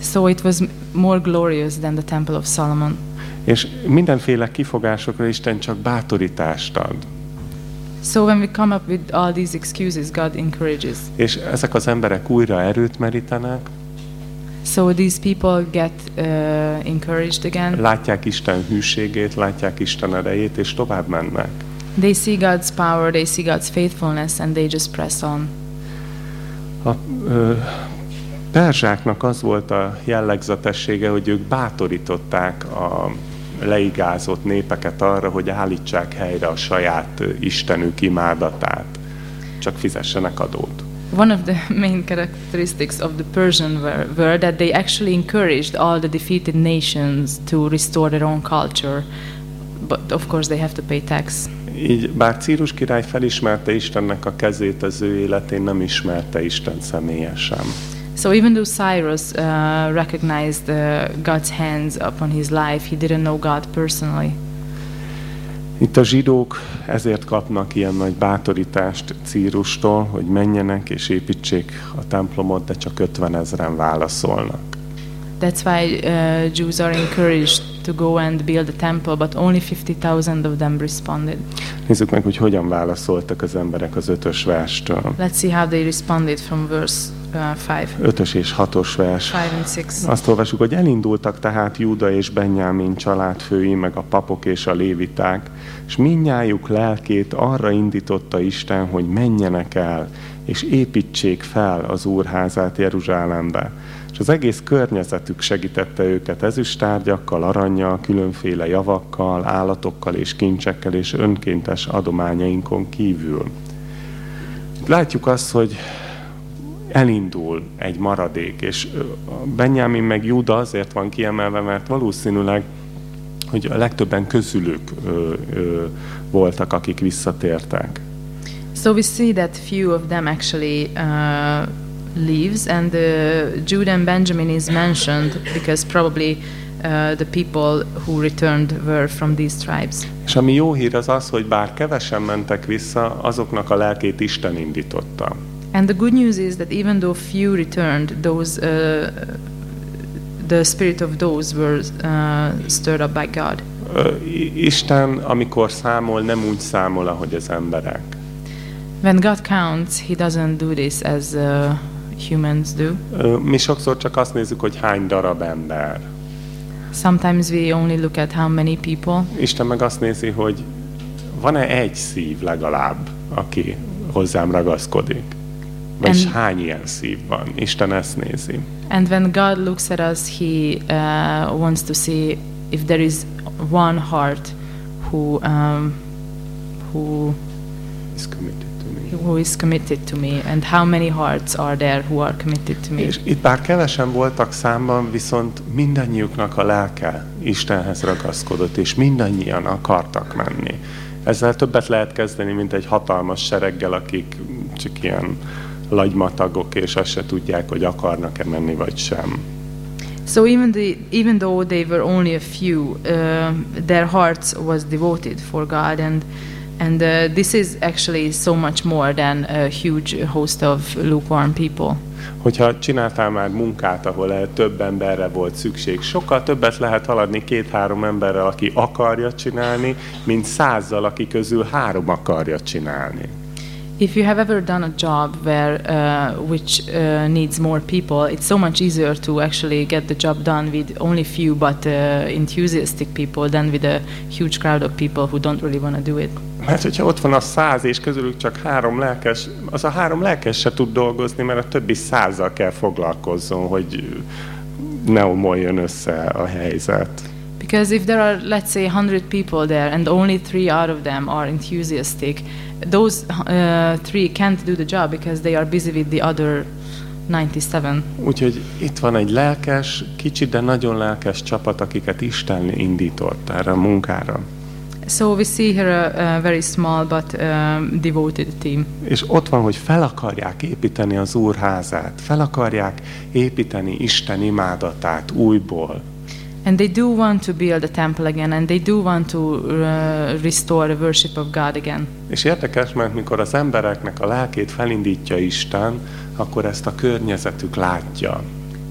So it was more glorious than the temple of Solomon. És mindenféle kifogásokra Isten csak bátorítást ad. So when we come up with all these excuses, God encourages. És ezek az emberek újra erőt merítenek, So these people get uh, encouraged again. látják Isten hűségét, látják Isten erejét, és tovább mennek. They see God's power, they see God's faithfulness, and they just press on. A ö, perzsáknak az volt a jellegzetessége, hogy ők bátorították a leigázott népeket arra, hogy állítsák helyre a saját Istenük imádatát. Csak fizessenek adót. One of the main characteristics of the Persian were, were that they actually encouraged all the defeated nations to restore their own culture. But of course, they have to pay tax. Így bár Círus király felismerte Istennek a kezét az ő életén, nem ismerte Isten személyesen. So even though Cyrus uh, recognized uh, God's hands upon his life, he didn't know God personally. Itt a zsidók ezért kapnak ilyen nagy bátorítást Círustól, hogy menjenek és építsék a templomot, de csak 50 ezeren válaszolnak. That's why uh, Jews are encouraged to go and build a temple, but only 50,000 of them responded. Nézzük meg, hogy hogyan válaszoltak az emberek az ötös verstől. Let's see how they responded from verse 5 Ötös és hatos vers. five and six. Azt olvasjuk, hogy elindultak tehát Júda és Benjámin családfői, meg a papok és a léviták, és mindnyájuk lelkét arra indította Isten, hogy menjenek el, és építsék fel az úrházát Jeruzsálembe. És az egész környezetük segítette őket ezüstárgyakkal, aranyjal, különféle javakkal, állatokkal és kincsekkel és önkéntes adományainkon kívül. Itt látjuk azt, hogy elindul egy maradék, és Benjamin meg Júda azért van kiemelve, mert valószínűleg, hogy a legtöbben közülük ö, ö, voltak, akik visszatértek. So we see that few of them actually uh, leaves, and uh, Judah and Benjamin is mentioned because probably uh, the people who returned were from these tribes. És ami jó hír az az, hogy bár kevesen mentek vissza, azoknak a lelkét Isten indította. And the good news is that even though few returned, those uh, the spirit of those were uh, stirred up by God. Isten, amikor számol, nem úgy számol, ahogy az emberek. When God counts, He doesn't do this as uh, humans do. Mi sokszor csak azt nézzük, hogy hány darab ember. Sometimes we only look at how many people, Isten meg azt nézi, hogy van-e egy szív legalább, aki hozzám ragaszkodik. Vagy And- hány ilyen szív van. Isten ezt nézi. and when God looks at us, He uh, wants to see if there is one heart who um, who He's committed to me. who is committed to me, and how many hearts are there who are committed to me. És itt bár kevesen voltak számban, viszont mindannyiuknak a lelke Istenhez ragaszkodott, és mindannyian akartak menni. Ezzel többet lehet kezdeni, mint egy hatalmas sereggel, akik csak ilyen lagymatagok, és azt se tudják, hogy akarnak-e menni, vagy sem. So even the even though they were only a few, uh, their hearts was devoted for God, and and uh, this is actually so much more than a huge host of lukewarm people. Hogyha csináltál már munkát, ahol több emberre volt szükség, sokkal többet lehet haladni két-három emberrel, aki akarja csinálni, mint százzal, aki közül három akarja csinálni. If you have ever done a job where uh, which uh, needs more people, it's so much easier to actually get the job done with only few but uh, enthusiastic people than with a huge crowd of people who don't really want to do it. Mert hogyha ott van a száz, és közülük csak három lelkes, az a három lelkes se tud dolgozni, mert a többi százzal kell foglalkozzon, hogy ne omoljon össze a helyzet. Because if there are, let's say, 100 people there and only three out of them are enthusiastic, those uh, three can't do the job because they are busy with the other 97. Úgyhogy itt van egy lelkes, kicsi, de nagyon lelkes csapat, akiket Isten indított erre a munkára. So we see here a, a very small but um, devoted team. És ott van, hogy fel akarják építeni az Úr házát, fel akarják építeni Isten imádatát újból. And they do want to build a temple again and they do want to uh, restore the worship of God again. És érdekes, mert mikor az embereknek a lelkét felindítja Isten, akkor ezt a környezetük látja.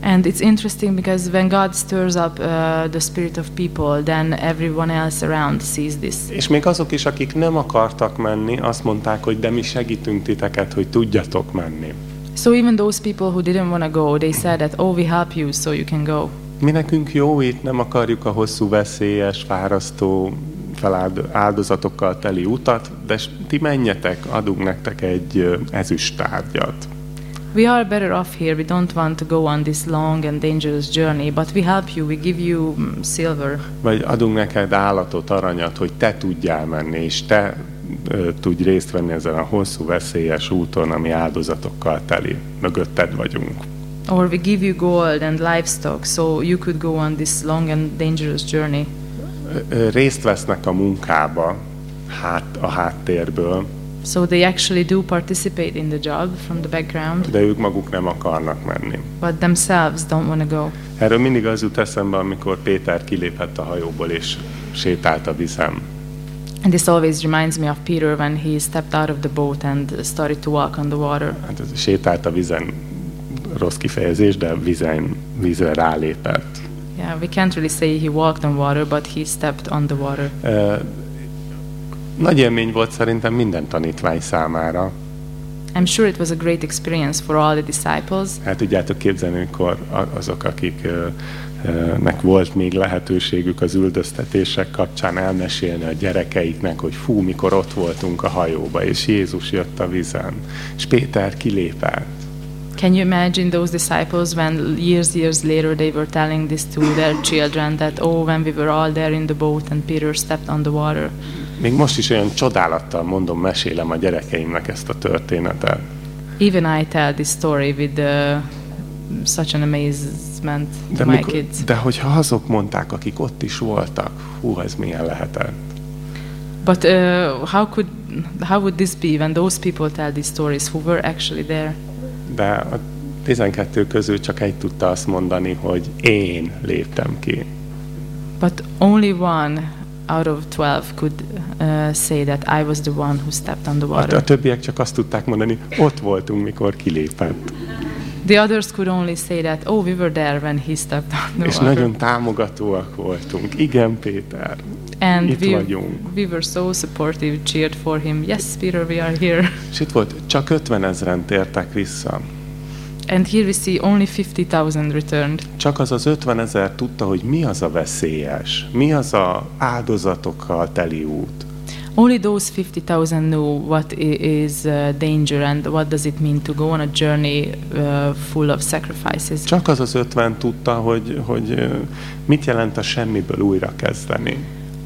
And it's interesting because when God stirs up uh, the spirit of people, then everyone else around sees this. És még azok is, akik nem akartak menni, azt mondták, hogy de mi segítünk titeket, hogy tudjatok menni. So even those people who didn't want to go, they said that, oh, we help you so you can go. Mi nekünk jó itt, nem akarjuk a hosszú, veszélyes, fárasztó feláld- áldozatokkal teli utat, de ti menjetek, adunk nektek egy ö, ezüsttárgyat. We are better off here. We don't want to go on this long and dangerous journey, but we help you. We give you mm, silver. Vagy adunk neked állatot, aranyat, hogy te tudjál menni, és te ö, tudj részt venni ezen a hosszú, veszélyes úton, ami áldozatokkal teli. Mögötted vagyunk. Or we give you gold and livestock so you could go on this long and dangerous journey. Részt vesznek a munkába, hát, a háttérből, So they actually do participate in the job from the background, de ők maguk nem akarnak menni. but themselves don't want to go. Erről mindig az jut eszembe, amikor Péter kilépett a hajóból és sétált a vizem. And this always reminds me of Peter when he stepped out of the boat and started to walk on the water. Hát ez sétált a vizen, rossz kifejezés, de vizen, vízre rálépett. Yeah, we can't really say he walked on water, but he stepped on the water. Ö, Nagy élmény volt szerintem minden tanítvány számára. I'm sure it was a great experience for all the disciples. Hát tudjátok képzelni, amikor azok, akik ö, ö, nek volt még lehetőségük az üldöztetések kapcsán elmesélni a gyerekeiknek, hogy fú, mikor ott voltunk a hajóba, és Jézus jött a vizen, és Péter kilépett. Can you imagine those disciples when years, years later they were telling this to their children that, oh, when we were all there in the boat and Peter stepped on the water? Még most is olyan csodálattal mondom, mesélem a gyerekeimnek ezt a történetet. Even I tell this story with uh, such an amazement De, to my mikor, kids. de hogyha azok mondták, akik ott is voltak, hú, ez milyen lehetett. But uh, how could, how would this be when those people tell these stories who were actually there? De a 12 közül csak egy tudta azt mondani, hogy én léptem ki. But only one out of 12 could uh, say that I was the one who stepped on the A, a water. többiek csak azt tudták mondani, ott voltunk, mikor kilépett. The others could only say that, oh, we were there when he stepped on the És water. nagyon támogatóak voltunk. Igen, Péter. And itt we, vagyunk. we were so supportive, cheered for him. Yes, Peter, we are here. És itt volt, csak 50 ezeren tértek vissza. And here we see only 50,000 returned. Csak az az 50 ezer tudta, hogy mi az a veszélyes, mi az a áldozatokkal teli út. Only those 50,000 knew what is uh, danger and what does it mean to go on a journey uh, full of sacrifices. Csak az az 50 tudta, hogy, hogy ö, mit jelent a semmiből újra kezdeni.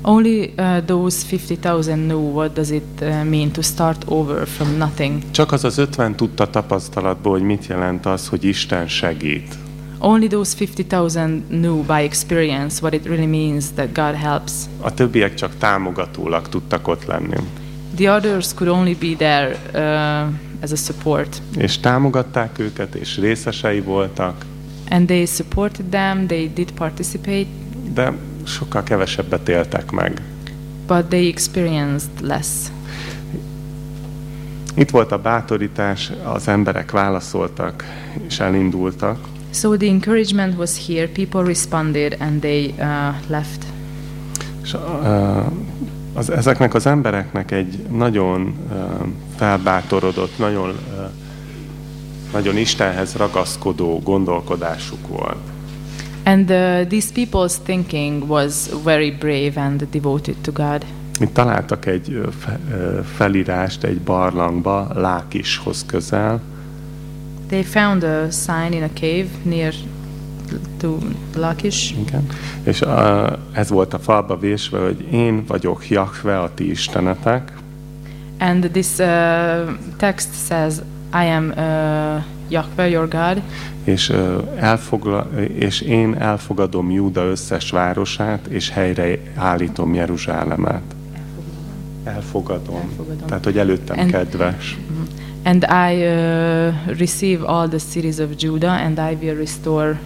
Only uh, those 50,000 knew what does it uh, mean to start over from nothing. Csak az az 50 tudta tapasztalatból, hogy mit jelent az, hogy Isten segít. Only those 50,000 knew by experience what it really means that God helps. A többiek csak támogatólag tudtak ott lenni. The others could only be there uh, as a support. És támogatták őket, és részesei voltak, And they supported them, they did participate, de sokkal kevesebbet éltek meg. but they experienced less. Itt volt a bátorítás, az emberek válaszoltak, és elindultak. So the encouragement was here, people responded and they uh, left. És uh, az, ezeknek az embereknek egy nagyon uh, felbátorodott, nagyon, uh, nagyon Istenhez ragaszkodó gondolkodásuk volt. And uh, these people's thinking was very brave and devoted to God. Itt találtak egy ö, fe, ö, felírást egy barlangba, Lákishoz közel, They found a sign in a cave near to Lachish, igen. és uh, ez volt a falba vésve, hogy én vagyok Jahve, a ti istenetek, and this uh, text says, "I am uh, Yahweh, your God, és, elfogla, és én elfogadom Júda összes városát, és helyre állítom Jeruzsálemet. Elfogadom. Elfogadom. Tehát, hogy előttem And- kedves. and I uh, receive all the cities of Judah, and I will restore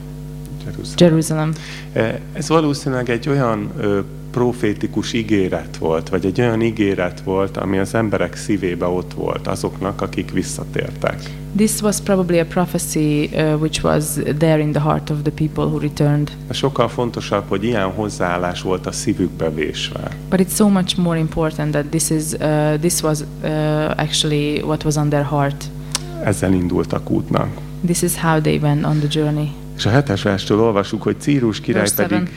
Jerusalem." Eh, Ez valószínűleg egy olyan ö, profétikus ígéret volt, vagy egy olyan ígéret volt, ami az emberek szívébe ott volt, azoknak, akik visszatértek. This was probably a prophecy uh, which was there in the heart of the people who returned. Sokkal fontosabb, hogy ilyen hozzáállás volt a szívükbe vésve. But it's so much more important that this is uh, this was uh, actually what was on their heart. Ezzel indultak útnak. This is how they went on the journey. És a hetes verstől olvasjuk, hogy Círus király Verse seven. pedig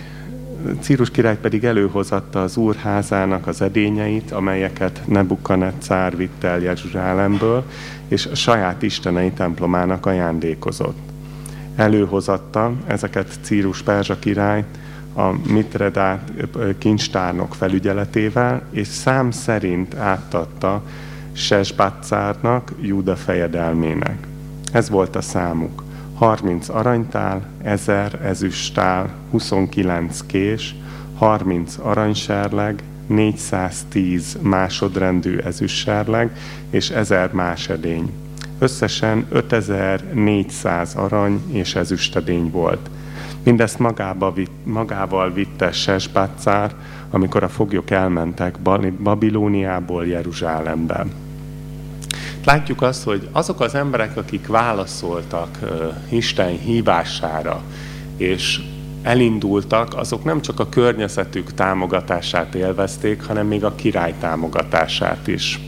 Círus király pedig előhozatta az úr házának az edényeit, amelyeket Nebukadnetszár vitt el Jeruzsálemből, és a saját istenei templomának ajándékozott. Előhozatta ezeket Círus perzsa király a Mitredát ö, kincstárnok felügyeletével, és szám szerint átadta Sesbaccárnak, Júda fejedelmének. Ez volt a számuk. 30 aranytál, 1000 ezüsttál, 29 kés, 30 aranyserleg, 410 másodrendű ezüstserleg és 1000 más edény. Összesen 5400 arany és ezüstedény volt. Mindezt magába vitt, magával vitte Sesbátszár, amikor a foglyok elmentek Babilóniából Jeruzsálembe. Látjuk azt, hogy azok az emberek, akik válaszoltak Isten hívására, és elindultak, azok nem csak a környezetük támogatását élvezték, hanem még a király támogatását is.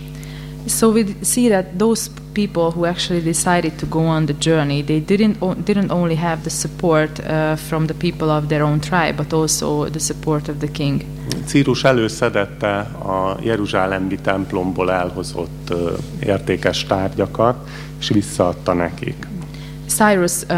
So we see that those people who actually decided to go on the journey, they didn't didn't only have the support uh, from the people of their own tribe, but also the support of the king. Círus előszedette a Jeruzsálemi templomból elhozott uh, értékes tárgyakat, és visszaadta nekik. Cyrus uh,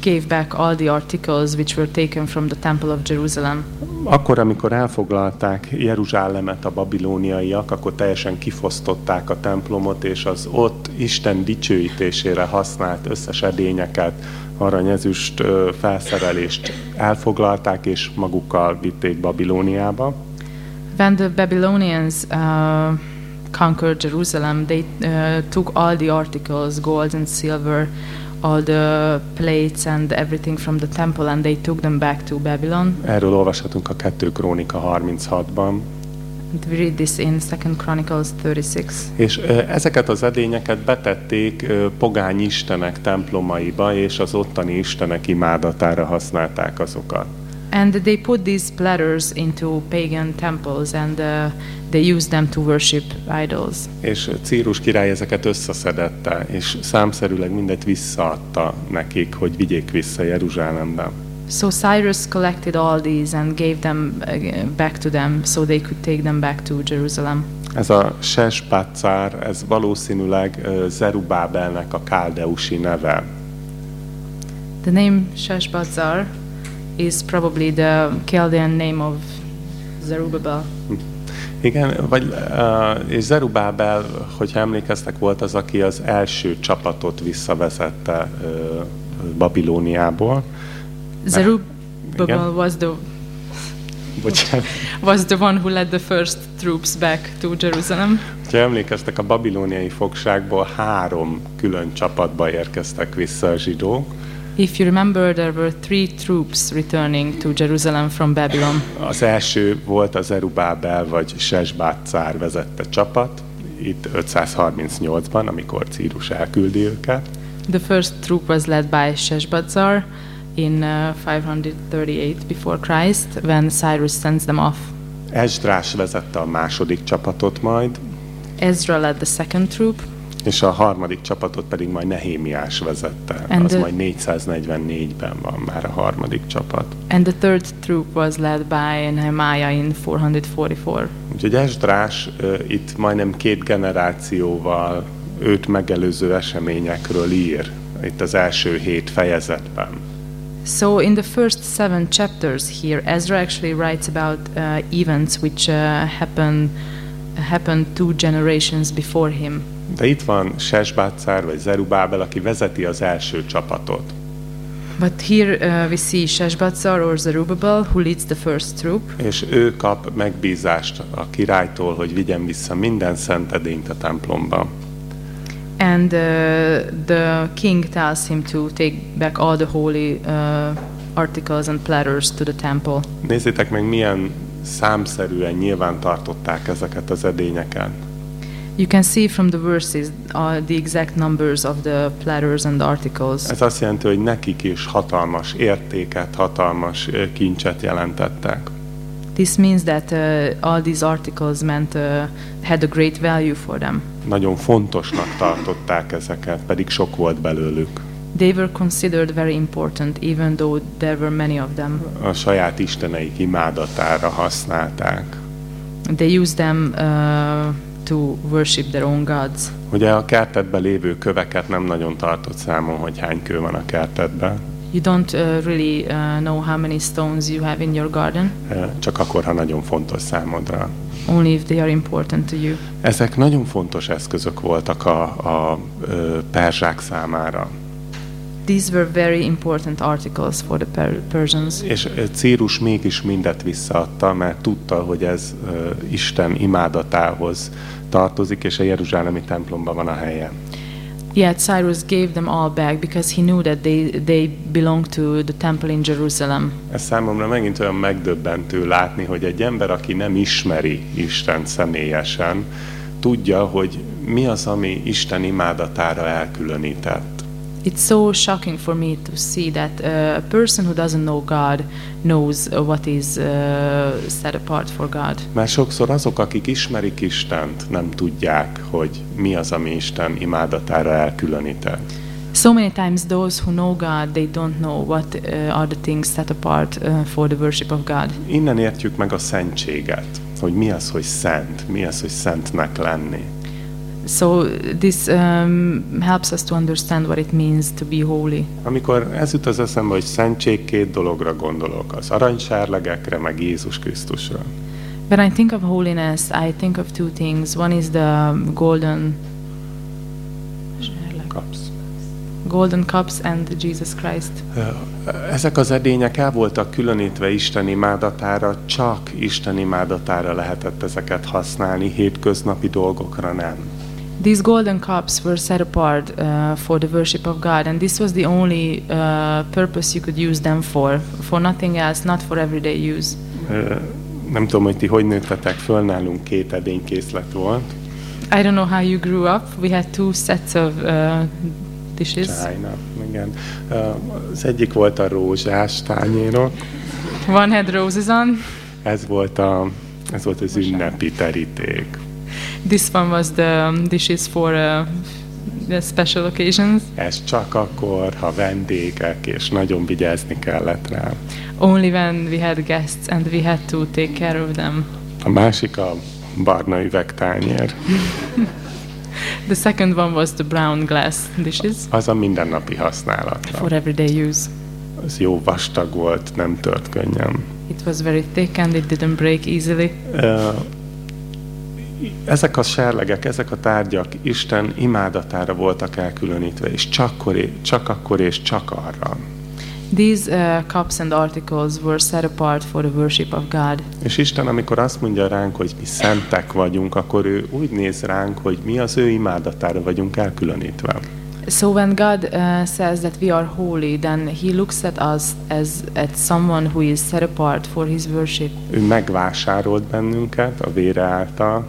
gave back all the articles which were taken from the Temple of Jerusalem. Akkor, amikor elfoglalták Jeruzsálemet a babilóniaiak, akkor teljesen kifosztották a templomot, és az ott Isten dicsőítésére használt összes edényeket, aranyezüst felszerelést elfoglalták, és magukkal vitték Babilóniába. When the Babylonians uh, conquered Jerusalem, they uh, took all the articles, gold and silver, all the plates and everything from the temple, and they took them back to Babylon. Erről olvashatunk a 2 Krónika 36-ban. And we read this in 2 Chronicles 36. És ezeket az edényeket betették pogány istenek templomaiba, és az ottani istenek imádatára használták azokat. And they put these platters into pagan temples and uh, they used them to worship idols. És Círus király ezeket összeszedette, és számszerűleg mindet visszaadta nekik, hogy vigyék vissza Jeruzsálembe. So Cyrus collected all these and gave them uh, back to them so they could take them back to Jerusalem. Ez a Sespatszár, ez valószínűleg uh, Zerubábelnek a káldeusi neve. The name Sheshbazzar is probably the Chaldean name of Zerubbabel. Igen, vagy, uh, és Zerubábel, hogyha emlékeztek, volt az, aki az első csapatot visszavezette uh, Babilóniából. Zerubbabel was the was the one who led the first troops back to Jerusalem. Ha emlékeztek, a babilóniai fogságból három külön csapatba érkeztek vissza a zsidók. If you remember, there were three troops returning to Jerusalem from Babylon. Az első volt az Erubábel vagy Sesbátszár vezette csapat, itt 538-ban, amikor Círus elküldi őket. The first troop was led by Sheshbazzar in uh, 538 before Christ, when Cyrus sends them off. Esdrás vezette a második csapatot majd. Ezra led the second troop. És a harmadik csapatot pedig majd Nehémiás vezette. And az the, majd 444-ben van már a harmadik csapat. And the third troop was led by Nehemiah in 444. Úgyhogy Esdrás uh, itt majdnem két generációval őt megelőző eseményekről ír itt az első hét fejezetben. So in the first seven chapters here, Ezra actually writes about uh, events which uh, happen, happened two generations before him. De itt van Sesbátszár vagy Zerubábel, aki vezeti az első csapatot. But here uh, we see Sheshbazzar or Zerubbabel who leads the first troop. És ő kap megbízást a királytól, hogy vigyen vissza minden szentedényt a templomba. And uh, the king tells him to take back all the holy uh, articles and platters to the temple. Nézzétek meg, milyen számszerűen nyilván tartották ezeket az edényeket. You can see from the verses uh, the exact numbers of the platters and articles. Ez azt jelenti, hogy nekik is hatalmas értéket, hatalmas kincset jelentettek. This means that uh, all these articles meant uh, had a great value for them. Nagyon fontosnak tartották ezeket, pedig sok volt belőlük. They were considered very important, even though there were many of them. A saját isteneik imádatára használták. They used them uh, to worship their own gods. Ugye a kertetben lévő köveket nem nagyon tartott számon, hogy hány kő van a kertetben. You don't uh, really uh, know how many stones you have in your garden. Csak akkor, ha nagyon fontos számodra. Only if they are important to you. Ezek nagyon fontos eszközök voltak a, a, a perzsák számára. These were very important articles for the per- Persians. És ö, Círus mégis mindet visszaadta, mert tudta, hogy ez ö, Isten imádatához tartozik, és a Jeruzsálemi templomban van a helye. Yet Cyrus gave them all back because he knew that they, they belonged to the temple in Jerusalem. Ez számomra megint olyan megdöbbentő látni, hogy egy ember, aki nem ismeri Isten személyesen, tudja, hogy mi az, ami Isten imádatára elkülönített. It's so shocking for me to see that uh, a person who doesn't know God knows uh, what is uh, set apart for God. Mert sokszor azok, akik ismerik Istent, nem tudják, hogy mi az, ami Isten imádatára elkülönített. So many times those who know God, they don't know what uh, are the things set apart uh, for the worship of God. Innen értjük meg a szentséget, hogy mi az, hogy szent, mi az, hogy szentnek lenni. So this um, helps us to understand what it means to be holy. Amikor ez jut az eszembe, hogy szentség, két dologra gondolok, az aranysárlegekre, meg Jézus Krisztusra. When I think of holiness, I think of two things. One is the golden Kapsz. golden cups and Jesus Christ. Ezek az edények el voltak különítve Isten imádatára, csak Isten imádatára lehetett ezeket használni, hétköznapi dolgokra nem. These golden cups were set apart uh, for the worship of God, and this was the only uh, purpose you could use them for, for nothing else, not for everyday use. Ö, Nem tudom, hogy ti hogy nőttetek föl, nálunk két edénykészlet volt. I don't know how you grew up. We had two sets of uh, dishes. Csájna, igen. Ö, Az egyik volt a rózsás tányérok, One had roses on. ez volt, a, ez volt az ünnepi teríték. This one was the um, dishes for uh, the special occasions. Ez csak akkor, ha vendégek, és nagyon vigyázni kellett rá. Only when we had guests and we had to take care of them. A másik a barna üvegtányér. The second one was the brown glass dishes Az a mindennapi használatra. for everyday use. Az jó vastag volt, nem tört könnyen. It was very thick and it didn't break easily. Ö, Ezek a serlegek, ezek a tárgyak Isten imádatára voltak elkülönítve, és csak, csak akkor és csak arra. These uh, cups and articles were set apart for the worship of God. És Isten, amikor azt mondja ránk, hogy mi szentek vagyunk, akkor ő úgy néz ránk, hogy mi az ő imádatára vagyunk elkülönítve. So when God uh, says that we are holy, then He looks at us as at someone who is set apart for His worship. Ő megvásárolt bennünket a vére által,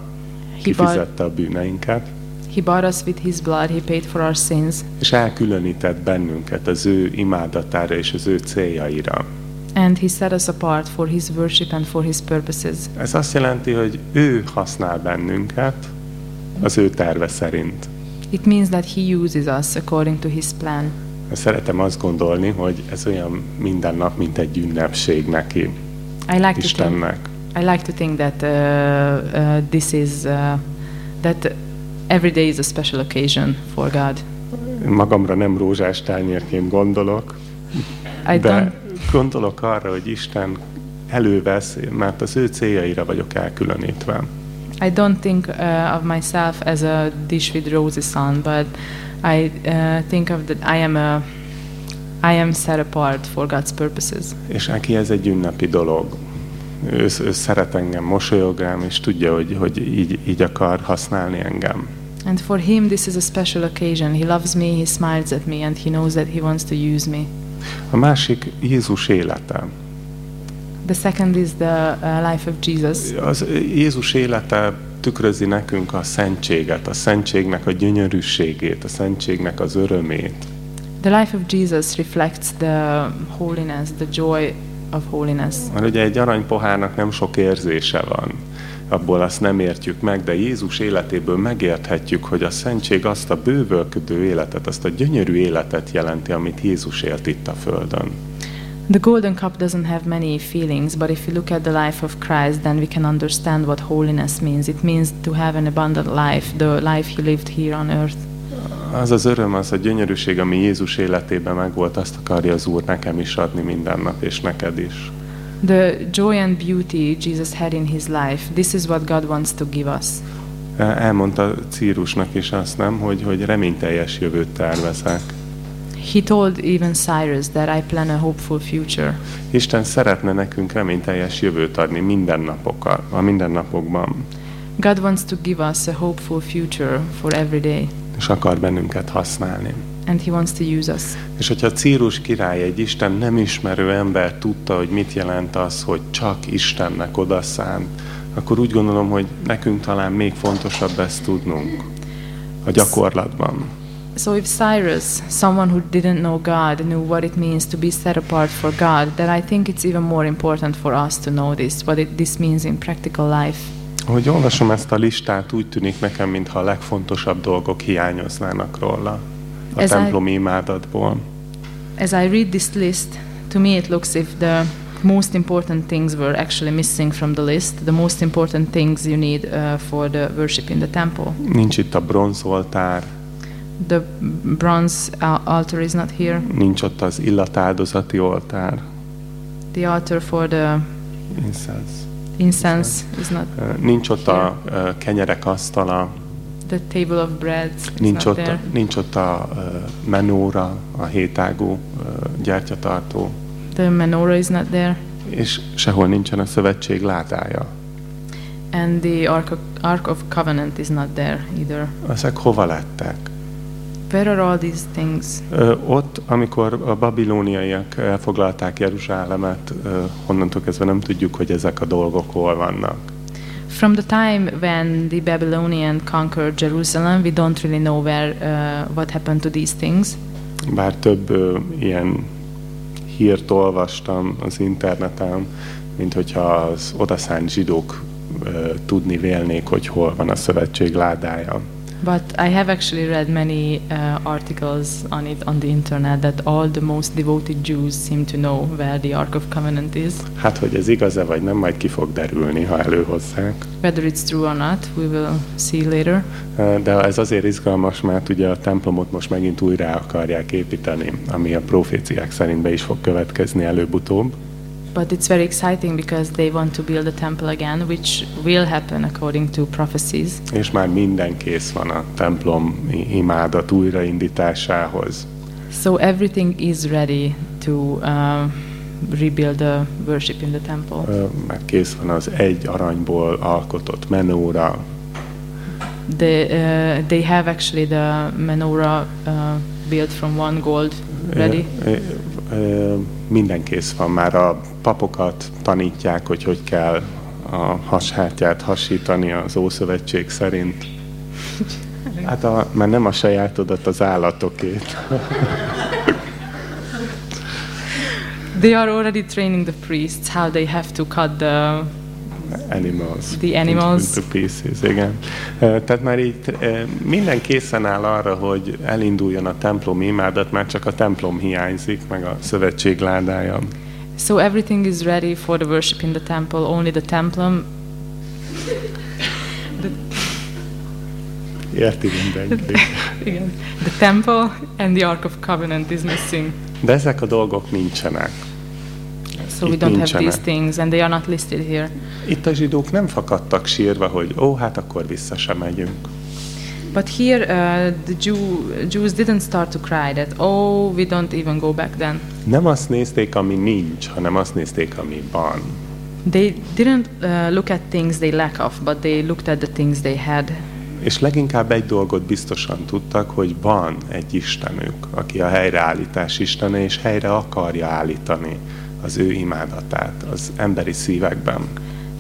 kifizette a bűneinket, he bought us with His blood. He paid for our sins, és elkülönített bennünket az ő imádatára és az ő céljaira. and He set us apart for His worship and for His purposes. Ez azt jelenti, hogy ő használ bennünket az ő terve szerint. It means that He uses us according to His plan. Szeretem azt gondolni, hogy ez olyan minden nap, mint egy ünnepség neki, I like to think, Istennek. I like to think that uh, uh, this is uh, that every day is a special occasion for God. Magamra nem rózsás tányérként gondolok, I de don't gondolok arra, hogy Isten elővesz, mert az ő céljaira vagyok elkülönítve. I don't think uh, of myself as a dish with roses on, but I uh, think of that I am a I am set apart for God's purposes. És neki ez egy ünnepi dolog. Ő, ő szeret engem, mosolyog rám, és tudja, hogy, hogy így, így akar használni engem. And for him, this is a special occasion. He loves me, he smiles at me, and he knows that he wants to use me. A másik Jézus élete. The second is the uh, life of Jesus. Az Jézus élete tükrözi nekünk a szentséget, a szentségnek a gyönyörűségét, a szentségnek az örömét. The life of Jesus reflects the holiness, the joy of holiness. Mert ugye egy aranypohárnak nem sok érzése van, abból azt nem értjük meg, de Jézus életéből megérthetjük, hogy a szentség azt a bővölködő életet, azt a gyönyörű életet jelenti, amit Jézus élt itt a Földön. The golden cup doesn't have many feelings, but if you look at the life of Christ, then we can understand what holiness means. It means to have an abundant life, the life he lived here on earth. Az az öröm, az a gyönyörűség, ami Jézus életében megvolt, azt akarja az Úr nekem is adni minden nap, és neked is. The joy and beauty Jesus had in his life, this is what God wants to give us. Elmondta Círusnak is azt nem, hogy, hogy reményteljes jövőt tervezek. he told even Cyrus that I plan a hopeful future. Isten szeretne nekünk reményteljes jövőt adni minden napokkal, a mindennapokban, God wants to give us a hopeful future for every day, és akar bennünket használni. and He wants to use us. És hogyha Círus király egy Isten nem ismerő ember tudta, hogy mit jelent az, hogy csak Istennek odaszánt, akkor úgy gondolom, hogy nekünk talán még fontosabb ezt tudnunk a gyakorlatban. So if Cyrus, someone who didn't know God, knew what it means to be set apart for God, then I think it's even more important for us to know this, what it, this means in practical life. Ahogy olvasom ezt a listát, úgy tűnik nekem, mintha a legfontosabb dolgok hiányoznának róla a Ez a- templomi imádatból. As I read this list, to me it looks if the most important things were actually missing from the list, the most important things you need uh, for the worship in the temple. Nincs itt a bronzoltár, The bronze al- altar is not here. nincs ott az illatáldozati oltár, The altar for the incense. Incense is not. Nincs ott a ö, kenyerek asztala, The table of bread nincs ott, there. nincs ott a menóra, a hétágú gyertyatartó, The menorah is not there. és sehol nincsen a szövetség ládája. And the Ark of, Ark of Covenant is not there either. Ezek hova lettek? Where are all these things? Ott, amikor a babilóniaiak elfoglalták Jeruzsálemet, onnantól kezdve nem tudjuk, hogy ezek a dolgok hol vannak. From the time when the Babylonian conquered Jerusalem, we don't really know where uh, what happened to these things. Bár több ö, ilyen hírt olvastam az interneten, mint hogyha az odaszánt zsidók ö, tudni vélnék, hogy hol van a szövetség ládája. But I have actually read many uh, articles on it on the internet that all the most devoted Jews seem to know where the Ark of Covenant is. Hát, hogy ez igaz-e vagy nem, majd ki fog derülni, ha előhozzák. Whether it's true or not, we will see later. De ez azért izgalmas, mert ugye a templomot most megint újra akarják építeni, ami a proféciák szerint be is fog következni előbb-utóbb. But it's very exciting because they want to build a temple again, which will happen according to prophecies. És már minden kész van a templom imádat újraindításához. So everything is ready to uh, rebuild the worship in the temple. Ö, Már kész van az egy aranyból alkotott menóra, They, uh, they have actually the menorah uh, built from one gold ready. Ö, ö, ö, Minden kész van, már a papokat tanítják, hogy hogy kell a hashártyát hasítani az Ószövetség szerint. Hát a, már nem a sajátodat, az állatokét. They are already training the priests how they have to cut the Animals. The animals. Into pieces, igen. Tehát már itt minden készen áll arra, hogy elinduljon a templom imádat, már csak a templom hiányzik, meg a szövetség ládája. So everything is ready for the worship in the temple. Only the temple, Érti mindenki. again, the temple and the Ark of Covenant is missing. De ezek a dolgok nincsenek. So we Itt don't have nincsenek. these things, and they are not listed here. Itt a zsidók nem fakadtak sírva, hogy ó, hát akkor vissza sem megyünk. But here, uh, the Jew, Jews didn't start to cry that, oh, we don't even go back then. Nem azt nézték, ami nincs, hanem azt nézték, ami van. They didn't uh, look at things they lack of, but they looked at the things they had. És leginkább egy dolgot biztosan tudtak, hogy van egy Istenük, aki a helyreállítás Istene, és helyre akarja állítani az ő imádatát az emberi szívekben.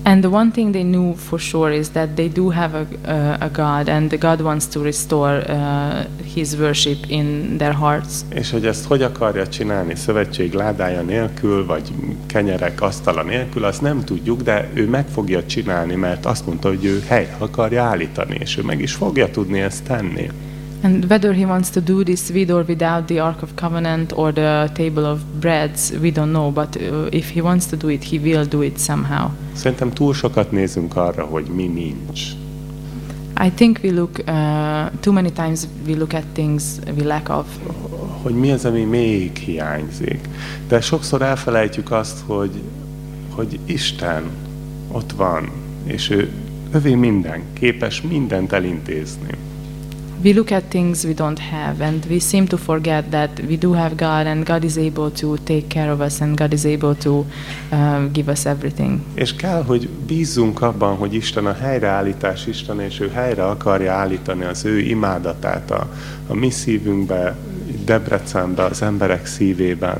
And the one thing they knew for sure is that they do have a, uh, a God, and the God wants to restore uh, His worship in their hearts. És hogy ezt hogy akarja csinálni szövetség ládája nélkül, vagy kenyerek asztala nélkül, azt nem tudjuk, de ő meg fogja csinálni, mert azt mondta, hogy ő helyre akarja állítani, és ő meg is fogja tudni ezt tenni. And whether He wants to do this with or without the Ark of Covenant or the table of breads, we don't know. But uh, if He wants to do it, He will do it somehow. Szerintem túl sokat nézünk arra, hogy mi nincs. I think we look uh, too many times. We look at things we lack of, hogy mi az, ami még hiányzik. De sokszor elfelejtjük azt, hogy, hogy Isten ott van, és ő övé minden, képes mindent elintézni. We look at things we don't have, and we seem to forget that we do have God, and God is able to take care of us, and God is able to uh, give us everything. És kell, hogy bízzunk abban, hogy Isten a helyreállítás Isten, és ő helyre akarja állítani az ő imádatát a, a mi szívünkbe, Debrecenbe, az emberek szívében.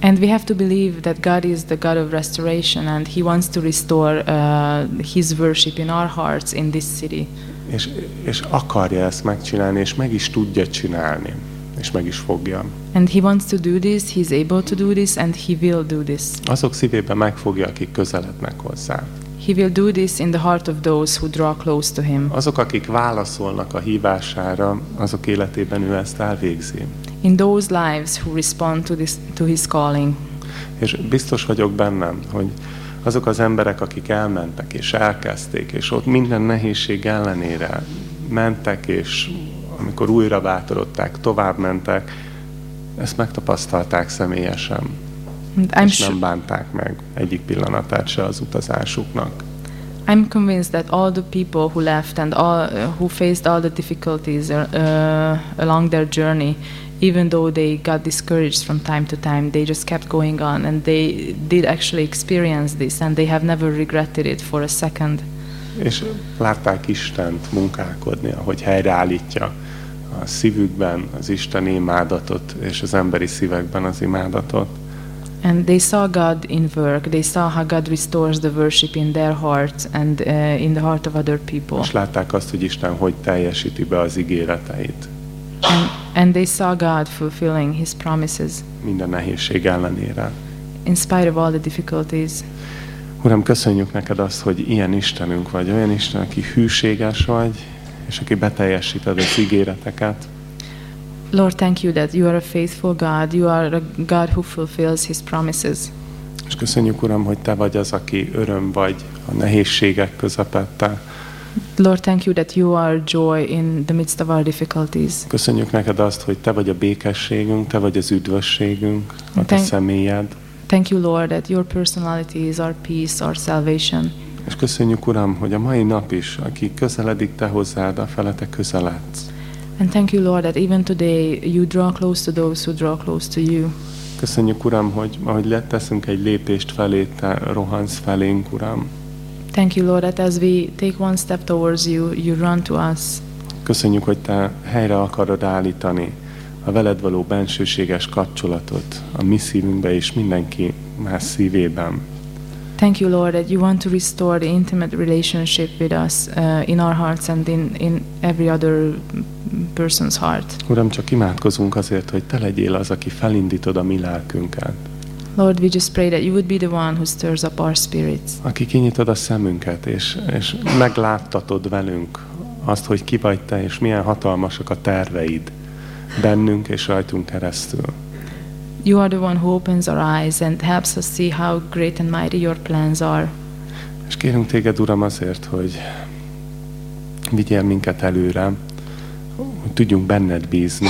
And we have to believe that God is the God of restoration, and He wants to restore uh, His worship in our hearts in this city. És, és akarja ezt megcsinálni, és meg is tudja csinálni, és meg is fogja. And He wants to do this, He's able to do this, and He will do this. Azok szívében megfogja, akik közelednek hozzá. He will do this in the heart of those who draw close to Him. Azok, akik válaszolnak a hívására, azok életében ő ezt elvégzi. In those lives who respond to, this, to His calling. És biztos vagyok bennem, hogy azok az emberek, akik elmentek és elkezdték, és ott minden nehézség ellenére mentek, és amikor újra bátorodták, tovább mentek, ezt megtapasztalták személyesen, I'm és nem bánták meg egyik pillanatát se az utazásuknak. I'm convinced that all the people who left and all uh, who faced all the difficulties uh, along their journey, even though they got discouraged from time to time, they just kept going on and they did actually experience this and they have never regretted it for a second. És látták Istent munkálkodni, ahogy helyreállítja a szívükben az Isten imádatot, és az emberi szívekben az imádatot. And they saw God in work. They saw how God restores the worship in their hearts and uh, in the heart of other people. És látták azt, hogy Isten hogy teljesíti be az ígéreteit And, and they saw God fulfilling His promises minden nehézség ellenére. in spite of all the difficulties. Uram, köszönjük neked azt, hogy ilyen Istenünk vagy, olyan Isten, aki hűséges vagy, és aki beteljesíted az ígéreteket. Lord, thank you that you are a faithful God. You are a God who fulfills His promises. És köszönjük, Uram, hogy Te vagy az, aki öröm vagy a nehézségek közepette. Lord, thank you that you are joy in the midst of our difficulties. Köszönjük neked azt, hogy Te vagy a békességünk, Te vagy az üdvösségünk, a Te személyed. Thank you, Lord, that your personality is our peace, our salvation. És köszönjük, Uram, hogy a mai nap is, aki közeledik Te hozzád, a fele Te közeledsz. And thank you, Lord, that even today you draw close to those who draw close to you. Köszönjük, Uram, hogy ahogy leteszünk egy lépést felé, Te rohansz felénk, Uram. Thank you, Lord, that as we take one step towards you, you run to us. Köszönjük, hogy Te helyre akarod állítani a veled való bensőséges kapcsolatot a mi szívünkbe és mindenki más szívében. Thank you, Lord, that you want to restore the intimate relationship with us uh, in our hearts and in, in every other person's heart. Uram, csak imádkozunk azért, hogy Te legyél az, aki felindítod a mi lelkünket. Lord, we just pray that you would be the one who stirs up our spirits. Aki kinyitod a szemünket, és, és megláttatod velünk azt, hogy ki vagy Te, és milyen hatalmasak a terveid bennünk és rajtunk keresztül. You are the one who opens our eyes and helps us see how great and mighty your plans are. És kérünk Téged, Uram, azért, hogy vigyél minket előre, hogy tudjunk benned bízni,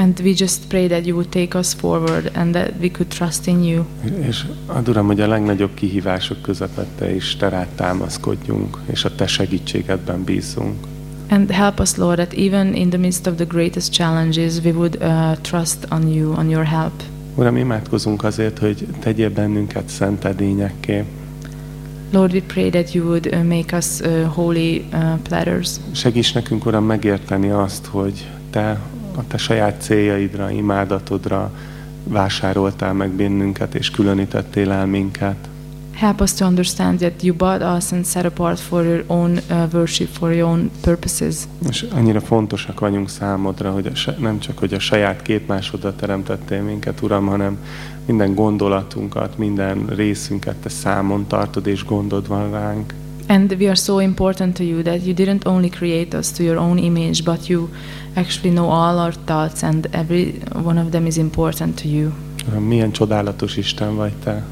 And we just pray that you would take us forward and that we could trust in you. És ad Uram, hogy a legnagyobb kihívások közepette is Te rád támaszkodjunk, és a Te segítségedben bízunk. And help us, Lord, that even in the midst of the greatest challenges, we would uh, trust on you, on your help. Uram, imádkozunk azért, hogy tegyél bennünket szent edényekké. Lord, we pray that you would uh, make us uh, holy uh, platters. Segíts nekünk, Uram, megérteni azt, hogy Te a Te saját céljaidra, imádatodra vásároltál meg bennünket, és különítettél el minket. Help us to understand that you bought us and set apart for your own uh, worship, for your own purposes. És annyira fontosak vagyunk számodra, hogy a, nem csak, hogy a saját képmásodra teremtettél minket, Uram, hanem minden gondolatunkat, minden részünket Te számon tartod, és gondod van ránk. And we are so important to you that you didn't only create us to your own image, but you actually know all our thoughts, and every one of them is important to you. Milyen csodálatos Isten vagy Te.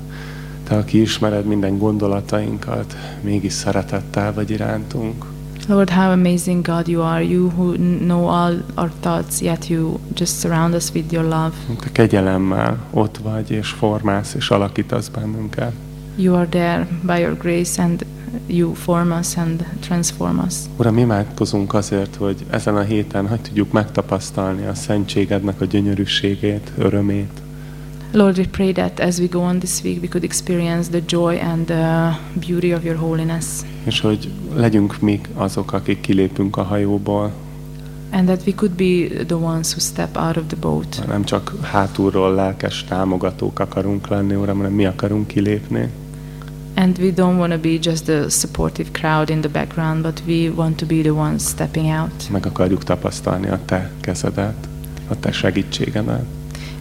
Te, aki ismered minden gondolatainkat, mégis szeretettel vagy irántunk. Lord, how amazing God you are. You who kn- know all our thoughts, yet you just surround us with your love. Te kegyelemmel ott vagy, és formálsz, és alakítasz bennünket. You are there by your grace, and you form us and transform us. Uram, imádkozunk azért, hogy ezen a héten hogy tudjuk megtapasztalni a szentségednek a gyönyörűségét, örömét. Lord, we pray that as we go on this week, we could experience the joy and the beauty of your holiness. És hogy legyünk mi azok, akik kilépünk a hajóból, And that we could be the ones who step out of the boat. nem csak hátulról lelkes támogatók akarunk lenni, Uram, hanem mi akarunk kilépni. And we don't want to be just the supportive crowd in the background, but we want to be the ones stepping out. Meg akarjuk tapasztalni a Te kezedet, a Te segítségedet,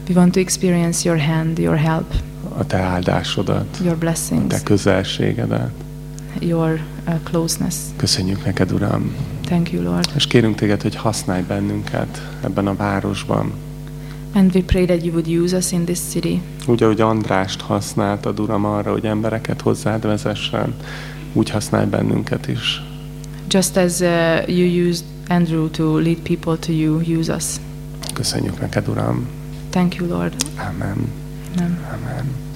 We want to experience your hand, your help, a Te áldásodat, your a blessings, Te közelségedet. your uh, closeness. Köszönjük neked, Uram! Thank you, Lord. És kérünk téged, hogy használj bennünket ebben a városban. And we pray that you would use us in this city. Úgy, ahogy Andrást használtad, Uram, arra, hogy embereket hozzád vezessen, úgy használj bennünket is. Just as uh, you used Andrew to lead people to you, use us. Köszönjük neked, Uram. Thank you, Lord. Amen. Amen. Amen.